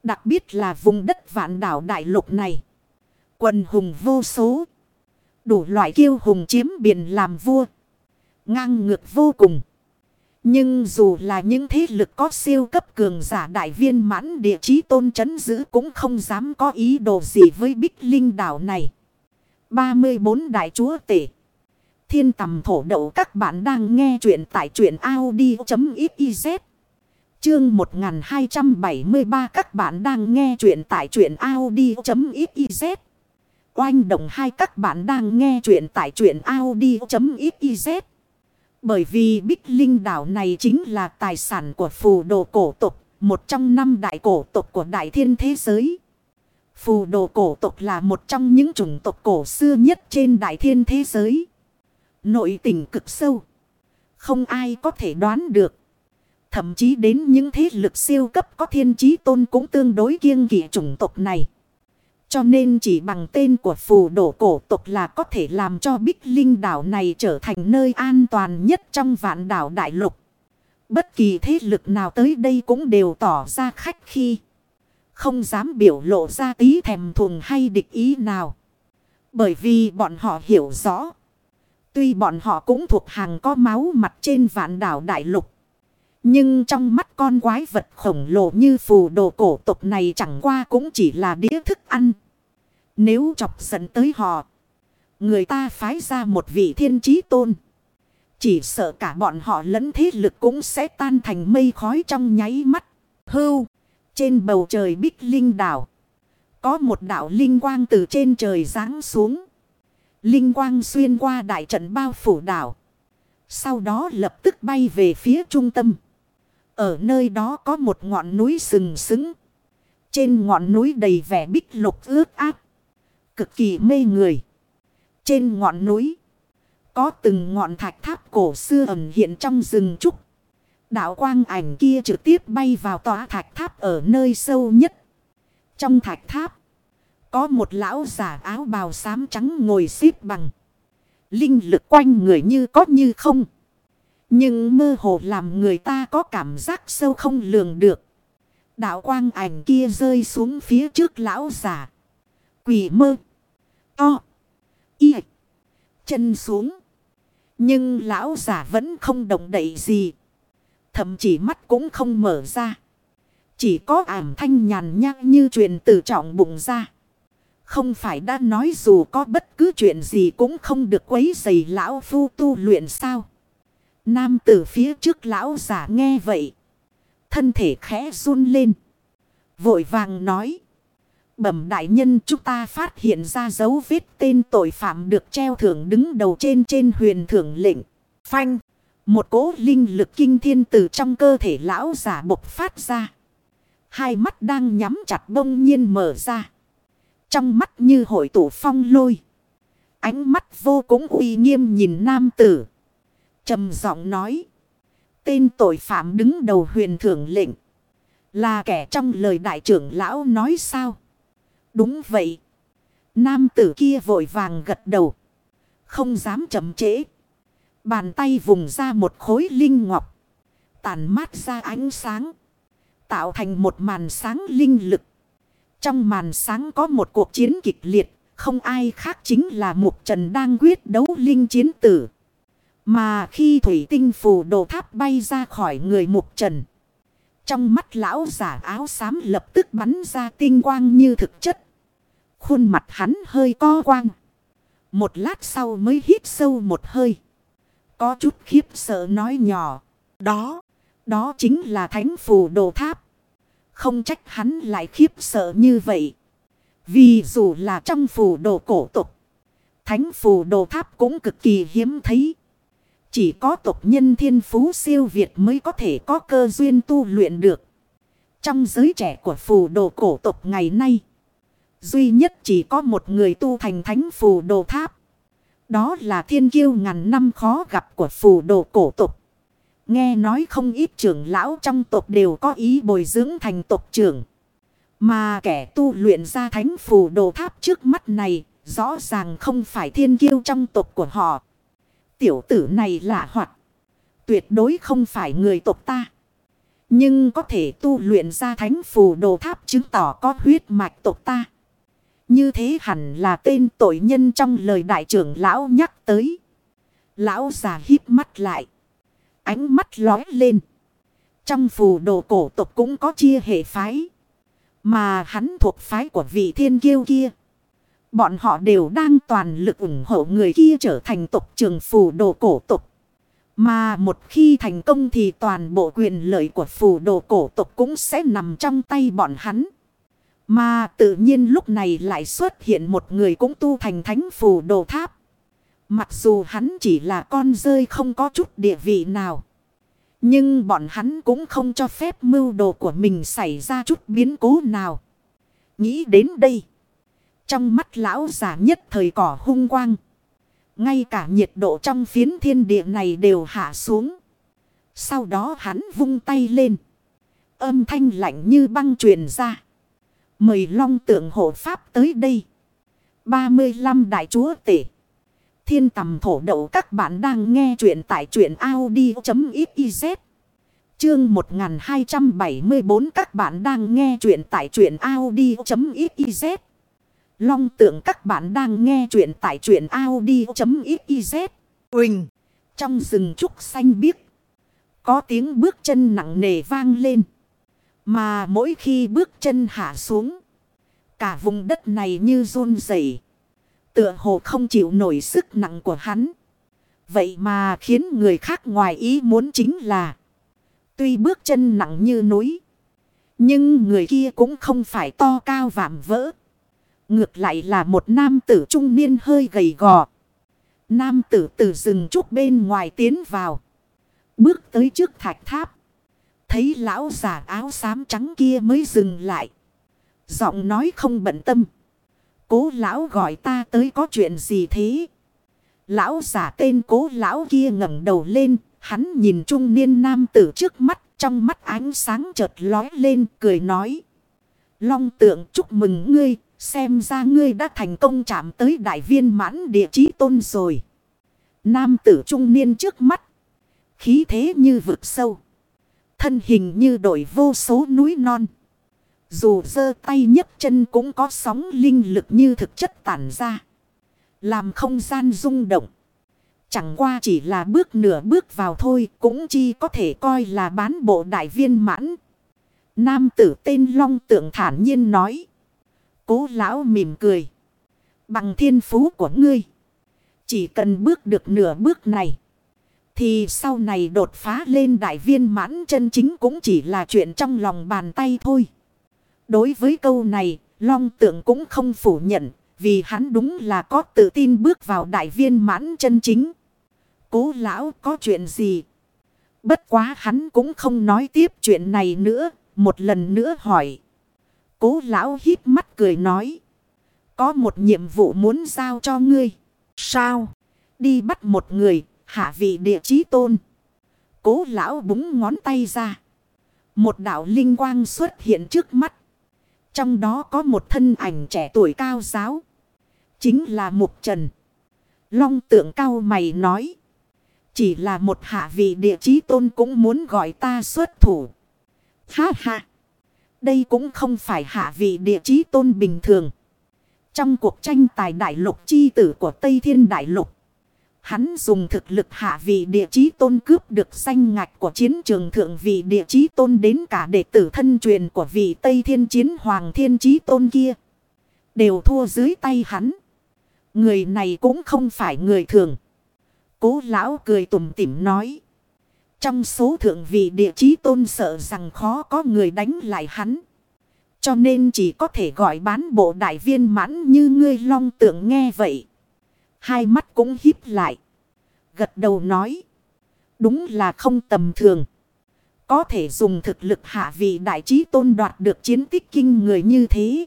Đặc biệt là vùng đất vạn đảo đại lục này. Quần hùng vô số. Đủ loại kiêu hùng chiếm biển làm vua. Ngang ngược vô cùng. Nhưng dù là những thế lực có siêu cấp cường giả đại viên mãn địa chí tôn chấn giữ cũng không dám có ý đồ gì với bích linh đảo này. 34 đại chúa tể. Thiên tầm thổ đậu, các bạn đang nghe chuyện tại truyện Audi.xyz. Chương 1273 các bạn đang nghe chuyện tại truyện Audi.xyz. Oanh đồng hai, các bạn đang nghe chuyện tại truyện Audi.xyz. Bởi vì Bích Linh đảo này chính là tài sản của phù đồ cổ tục, một trong năm đại cổ tục của đại thiên thế giới. Phù đồ cổ tục là một trong những chủng tộc cổ xưa nhất trên đại thiên thế giới. Nội tình cực sâu. Không ai có thể đoán được. Thậm chí đến những thế lực siêu cấp có thiên trí tôn cũng tương đối kiêng kỵ chủng tộc này. Cho nên chỉ bằng tên của phù đổ cổ tục là có thể làm cho Bích Linh đảo này trở thành nơi an toàn nhất trong vạn đảo đại lục. Bất kỳ thế lực nào tới đây cũng đều tỏ ra khách khi. Không dám biểu lộ ra tí thèm thuồng hay địch ý nào. Bởi vì bọn họ hiểu rõ. Tuy bọn họ cũng thuộc hàng có máu mặt trên vạn đảo đại lục. Nhưng trong mắt con quái vật khổng lồ như phù đồ cổ tục này chẳng qua cũng chỉ là đĩa thức ăn. Nếu chọc giận tới họ, người ta phái ra một vị thiên trí tôn. Chỉ sợ cả bọn họ lẫn thế lực cũng sẽ tan thành mây khói trong nháy mắt. Hưu, trên bầu trời bích linh đảo. Có một đảo linh quang từ trên trời giáng xuống. Linh quang xuyên qua đại trận bao phủ đảo. Sau đó lập tức bay về phía trung tâm. Ở nơi đó có một ngọn núi sừng sững. Trên ngọn núi đầy vẻ bích lục ướt áp. Cực kỳ mê người. Trên ngọn núi. Có từng ngọn thạch tháp cổ xưa ẩn hiện trong rừng trúc. Đạo quang ảnh kia trực tiếp bay vào tòa thạch tháp ở nơi sâu nhất. Trong thạch tháp. Có một lão giả áo bào xám trắng ngồi xếp bằng. Linh lực quanh người như có như không. Nhưng mơ hồ làm người ta có cảm giác sâu không lường được. Đạo quang ảnh kia rơi xuống phía trước lão giả. Quỷ mơ. To. Y. Chân xuống. Nhưng lão giả vẫn không động đậy gì. Thậm chí mắt cũng không mở ra. Chỉ có ảm thanh nhàn nhang như truyền từ trọng bụng ra. Không phải đã nói dù có bất cứ chuyện gì cũng không được quấy dày lão phu tu luyện sao. Nam tử phía trước lão giả nghe vậy. Thân thể khẽ run lên. Vội vàng nói. Bẩm đại nhân chúng ta phát hiện ra dấu vết tên tội phạm được treo thưởng đứng đầu trên trên huyền thưởng lệnh. Phanh. Một cố linh lực kinh thiên từ trong cơ thể lão giả bộc phát ra. Hai mắt đang nhắm chặt bông nhiên mở ra. Trong mắt như hội tụ phong lôi. Ánh mắt vô cùng uy nghiêm nhìn nam tử trầm giọng nói. Tên tội phạm đứng đầu huyền thưởng lệnh. Là kẻ trong lời đại trưởng lão nói sao? Đúng vậy. Nam tử kia vội vàng gật đầu. Không dám chậm trễ. Bàn tay vùng ra một khối linh ngọc. Tàn mát ra ánh sáng. Tạo thành một màn sáng linh lực. Trong màn sáng có một cuộc chiến kịch liệt. Không ai khác chính là Mục Trần đang quyết đấu linh chiến tử. Mà khi thủy tinh phù đồ tháp bay ra khỏi người mục trần. Trong mắt lão giả áo xám lập tức bắn ra tinh quang như thực chất. Khuôn mặt hắn hơi co quang. Một lát sau mới hít sâu một hơi. Có chút khiếp sợ nói nhỏ. Đó, đó chính là thánh phù đồ tháp. Không trách hắn lại khiếp sợ như vậy. Vì dù là trong phù đồ cổ tục. Thánh phù đồ tháp cũng cực kỳ hiếm thấy. Chỉ có tộc nhân thiên phú siêu Việt mới có thể có cơ duyên tu luyện được. Trong giới trẻ của phù đồ cổ tộc ngày nay. Duy nhất chỉ có một người tu thành thánh phù đồ tháp. Đó là thiên kiêu ngàn năm khó gặp của phù đồ cổ tộc. Nghe nói không ít trưởng lão trong tộc đều có ý bồi dưỡng thành tộc trưởng. Mà kẻ tu luyện ra thánh phù đồ tháp trước mắt này, rõ ràng không phải thiên kiêu trong tộc của họ. Tiểu tử này lạ hoạt. Tuyệt đối không phải người tộc ta. Nhưng có thể tu luyện ra thánh phù đồ tháp chứng tỏ có huyết mạch tộc ta. Như thế hẳn là tên tội nhân trong lời đại trưởng lão nhắc tới. Lão già hít mắt lại. Ánh mắt lói lên. Trong phù đồ cổ tộc cũng có chia hệ phái. Mà hắn thuộc phái của vị thiên kiêu kia. Bọn họ đều đang toàn lực ủng hộ người kia trở thành tộc trường phù đồ cổ tộc. Mà một khi thành công thì toàn bộ quyền lợi của phù đồ cổ tộc cũng sẽ nằm trong tay bọn hắn. Mà tự nhiên lúc này lại xuất hiện một người cũng tu thành thánh phù đồ tháp. Mặc dù hắn chỉ là con rơi không có chút địa vị nào. Nhưng bọn hắn cũng không cho phép mưu đồ của mình xảy ra chút biến cố nào. Nghĩ đến đây. Trong mắt lão giả nhất thời cỏ hung quang. Ngay cả nhiệt độ trong phiến thiên địa này đều hạ xuống. Sau đó hắn vung tay lên. Âm thanh lạnh như băng truyền ra. Mời long tượng hộ pháp tới đây. 35 đại chúa tể. Thiên tầm thổ đậu các bạn đang nghe chuyện tại truyện Audi.xyz. Chương 1274 các bạn đang nghe chuyện tại truyện Audi.xyz. Long tượng các bạn đang nghe chuyện tại truyện Audi.xyz. Quỳnh. Trong rừng trúc xanh biếc. Có tiếng bước chân nặng nề vang lên. Mà mỗi khi bước chân hạ xuống. Cả vùng đất này như run rẩy, Tựa hồ không chịu nổi sức nặng của hắn. Vậy mà khiến người khác ngoài ý muốn chính là. Tuy bước chân nặng như núi. Nhưng người kia cũng không phải to cao vạm vỡ. Ngược lại là một nam tử trung niên hơi gầy gò. Nam tử từ rừng trúc bên ngoài tiến vào. Bước tới trước thạch tháp. Thấy lão giả áo xám trắng kia mới dừng lại. Giọng nói không bận tâm. Cố lão gọi ta tới có chuyện gì thế? Lão giả tên cố lão kia ngẩng đầu lên. Hắn nhìn trung niên nam tử trước mắt. Trong mắt ánh sáng chợt lói lên, cười nói. Long tượng chúc mừng ngươi. Xem ra ngươi đã thành công chạm tới đại viên mãn địa chí tôn rồi. Nam tử trung niên trước mắt. Khí thế như vực sâu. Thân hình như đổi vô số núi non. Dù giơ tay nhấc chân cũng có sóng linh lực như thực chất tản ra. Làm không gian rung động. Chẳng qua chỉ là bước nửa bước vào thôi, cũng chi có thể coi là bán bộ đại viên mãn. Nam tử tên Long Tượng thản nhiên nói. Cố lão mỉm cười. Bằng thiên phú của ngươi. Chỉ cần bước được nửa bước này. Thì sau này đột phá lên đại viên mãn chân chính cũng chỉ là chuyện trong lòng bàn tay thôi. Đối với câu này, Long tượng cũng không phủ nhận. Vì hắn đúng là có tự tin bước vào đại viên mãn chân chính. Cố lão có chuyện gì? Bất quá hắn cũng không nói tiếp chuyện này nữa. Một lần nữa hỏi. Cố lão hít mắt cười nói. Có một nhiệm vụ muốn giao cho ngươi. Sao? Đi bắt một người, hạ vị địa chí tôn. Cố lão búng ngón tay ra. Một đạo linh quang xuất hiện trước mắt. Trong đó có một thân ảnh trẻ tuổi cao giáo. Chính là Mục Trần. Long tượng cao mày nói. Chỉ là một hạ vị địa chí tôn cũng muốn gọi ta xuất thủ. Ha ha. Đây cũng không phải hạ vị địa chí tôn bình thường. Trong cuộc tranh tài đại lục chi tử của Tây Thiên Đại Lục. Hắn dùng thực lực hạ vị địa chí tôn cướp được danh ngạch của chiến trường thượng vị địa chí tôn đến cả đệ tử thân truyền của vị Tây Thiên Chiến Hoàng Thiên Chí Tôn kia. Đều thua dưới tay hắn. Người này cũng không phải người thường. Cố lão cười tủm tỉm nói. Trong số thượng vị địa chí tôn sợ rằng khó có người đánh lại hắn. Cho nên chỉ có thể gọi bán bộ đại viên mãn như ngươi long tượng nghe vậy. Hai mắt cũng híp lại. Gật đầu nói. Đúng là không tầm thường. Có thể dùng thực lực hạ vị đại trí tôn đoạt được chiến tích kinh người như thế.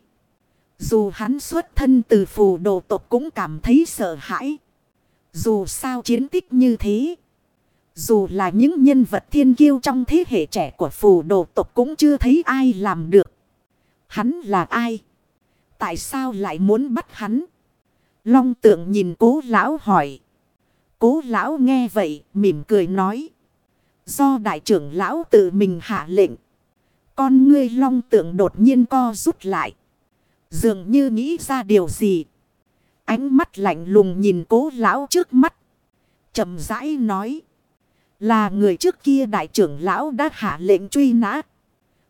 Dù hắn xuất thân từ phù đồ tộc cũng cảm thấy sợ hãi. Dù sao chiến tích như thế. Dù là những nhân vật thiên kiêu trong thế hệ trẻ của phù đồ tộc cũng chưa thấy ai làm được. Hắn là ai? Tại sao lại muốn bắt hắn? Long tượng nhìn cố lão hỏi. Cố lão nghe vậy, mỉm cười nói. Do đại trưởng lão tự mình hạ lệnh. Con ngươi long tượng đột nhiên co rút lại. Dường như nghĩ ra điều gì. Ánh mắt lạnh lùng nhìn cố lão trước mắt. chậm rãi nói. Là người trước kia đại trưởng lão đã hạ lệnh truy nã.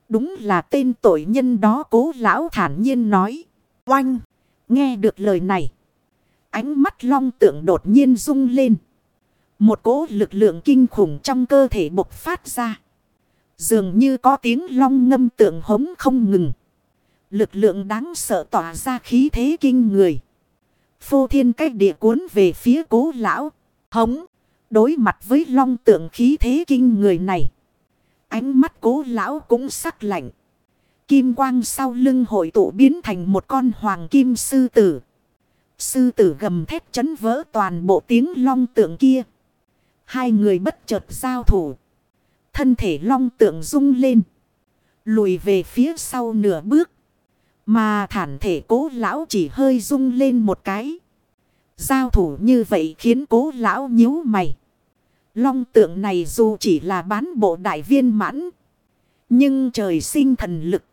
Đúng là tên tội nhân đó cố lão thản nhiên nói. Oanh! Nghe được lời này. Ánh mắt long tượng đột nhiên rung lên. Một cỗ lực lượng kinh khủng trong cơ thể bộc phát ra. Dường như có tiếng long ngâm tượng hống không ngừng. Lực lượng đáng sợ tỏa ra khí thế kinh người. Phô thiên cách địa cuốn về phía cố lão. Hống. Đối mặt với long tượng khí thế kinh người này. Ánh mắt cố lão cũng sắc lạnh. Kim quang sau lưng hội tụ biến thành một con hoàng kim sư tử. Sư tử gầm thép chấn vỡ toàn bộ tiếng long tượng kia. Hai người bất chợt giao thủ. Thân thể long tượng rung lên. Lùi về phía sau nửa bước. Mà thản thể cố lão chỉ hơi rung lên một cái. Giao thủ như vậy khiến cố lão nhíu mày. Long tượng này dù chỉ là bán bộ đại viên mãn. Nhưng trời sinh thần lực.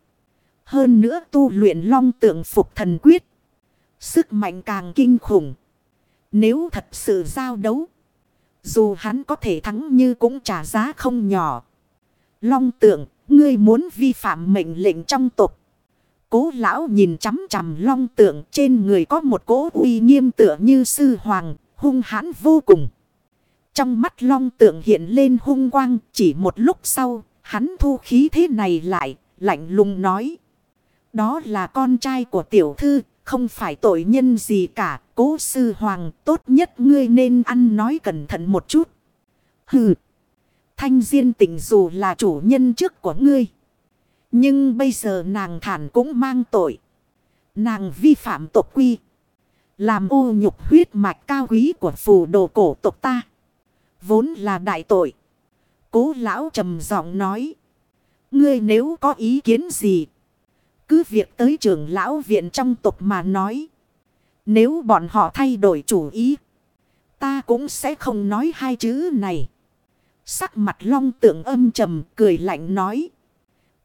Hơn nữa tu luyện long tượng phục thần quyết. Sức mạnh càng kinh khủng. Nếu thật sự giao đấu. Dù hắn có thể thắng như cũng trả giá không nhỏ. Long tượng, ngươi muốn vi phạm mệnh lệnh trong tục. Cố lão nhìn chằm chằm long tượng trên người có một cố uy nghiêm tựa như sư hoàng, hung hãn vô cùng. Trong mắt long tượng hiện lên hung quang, chỉ một lúc sau, hắn thu khí thế này lại, lạnh lùng nói. Đó là con trai của tiểu thư, không phải tội nhân gì cả, cố sư hoàng, tốt nhất ngươi nên ăn nói cẩn thận một chút. Hừ, thanh diên tỉnh dù là chủ nhân trước của ngươi. Nhưng bây giờ nàng thản cũng mang tội. Nàng vi phạm tộc quy. Làm ô nhục huyết mạch cao quý của phù đồ cổ tộc ta. Vốn là đại tội. Cố lão trầm giọng nói. Ngươi nếu có ý kiến gì. Cứ việc tới trưởng lão viện trong tộc mà nói. Nếu bọn họ thay đổi chủ ý. Ta cũng sẽ không nói hai chữ này. Sắc mặt long tượng âm trầm cười lạnh nói.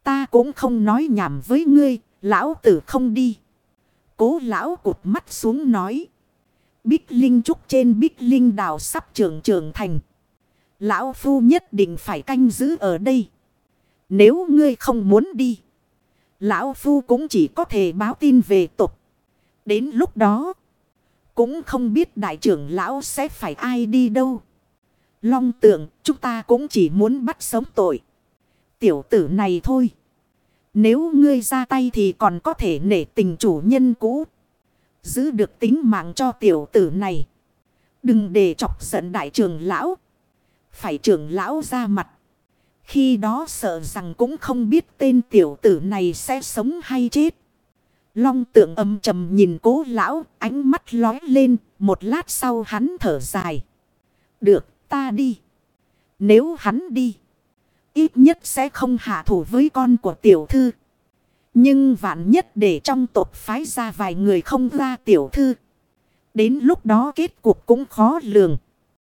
Ta cũng không nói nhảm với ngươi. Lão tử không đi. Cố lão cụt mắt xuống nói. Bích Linh Trúc trên Bích Linh đào sắp trưởng trưởng thành. Lão Phu nhất định phải canh giữ ở đây. Nếu ngươi không muốn đi. Lão Phu cũng chỉ có thể báo tin về tục. Đến lúc đó. Cũng không biết đại trưởng lão sẽ phải ai đi đâu. Long tượng, chúng ta cũng chỉ muốn bắt sống tội. Tiểu tử này thôi. Nếu ngươi ra tay thì còn có thể nể tình chủ nhân cũ. Giữ được tính mạng cho tiểu tử này. Đừng để chọc giận đại trưởng lão. Phải trưởng lão ra mặt. Khi đó sợ rằng cũng không biết tên tiểu tử này sẽ sống hay chết. Long tượng âm trầm nhìn cố lão, ánh mắt lói lên, một lát sau hắn thở dài. Được, ta đi. Nếu hắn đi, ít nhất sẽ không hạ thủ với con của tiểu thư. Nhưng vạn nhất để trong tộc phái ra vài người không ra tiểu thư. Đến lúc đó kết cục cũng khó lường.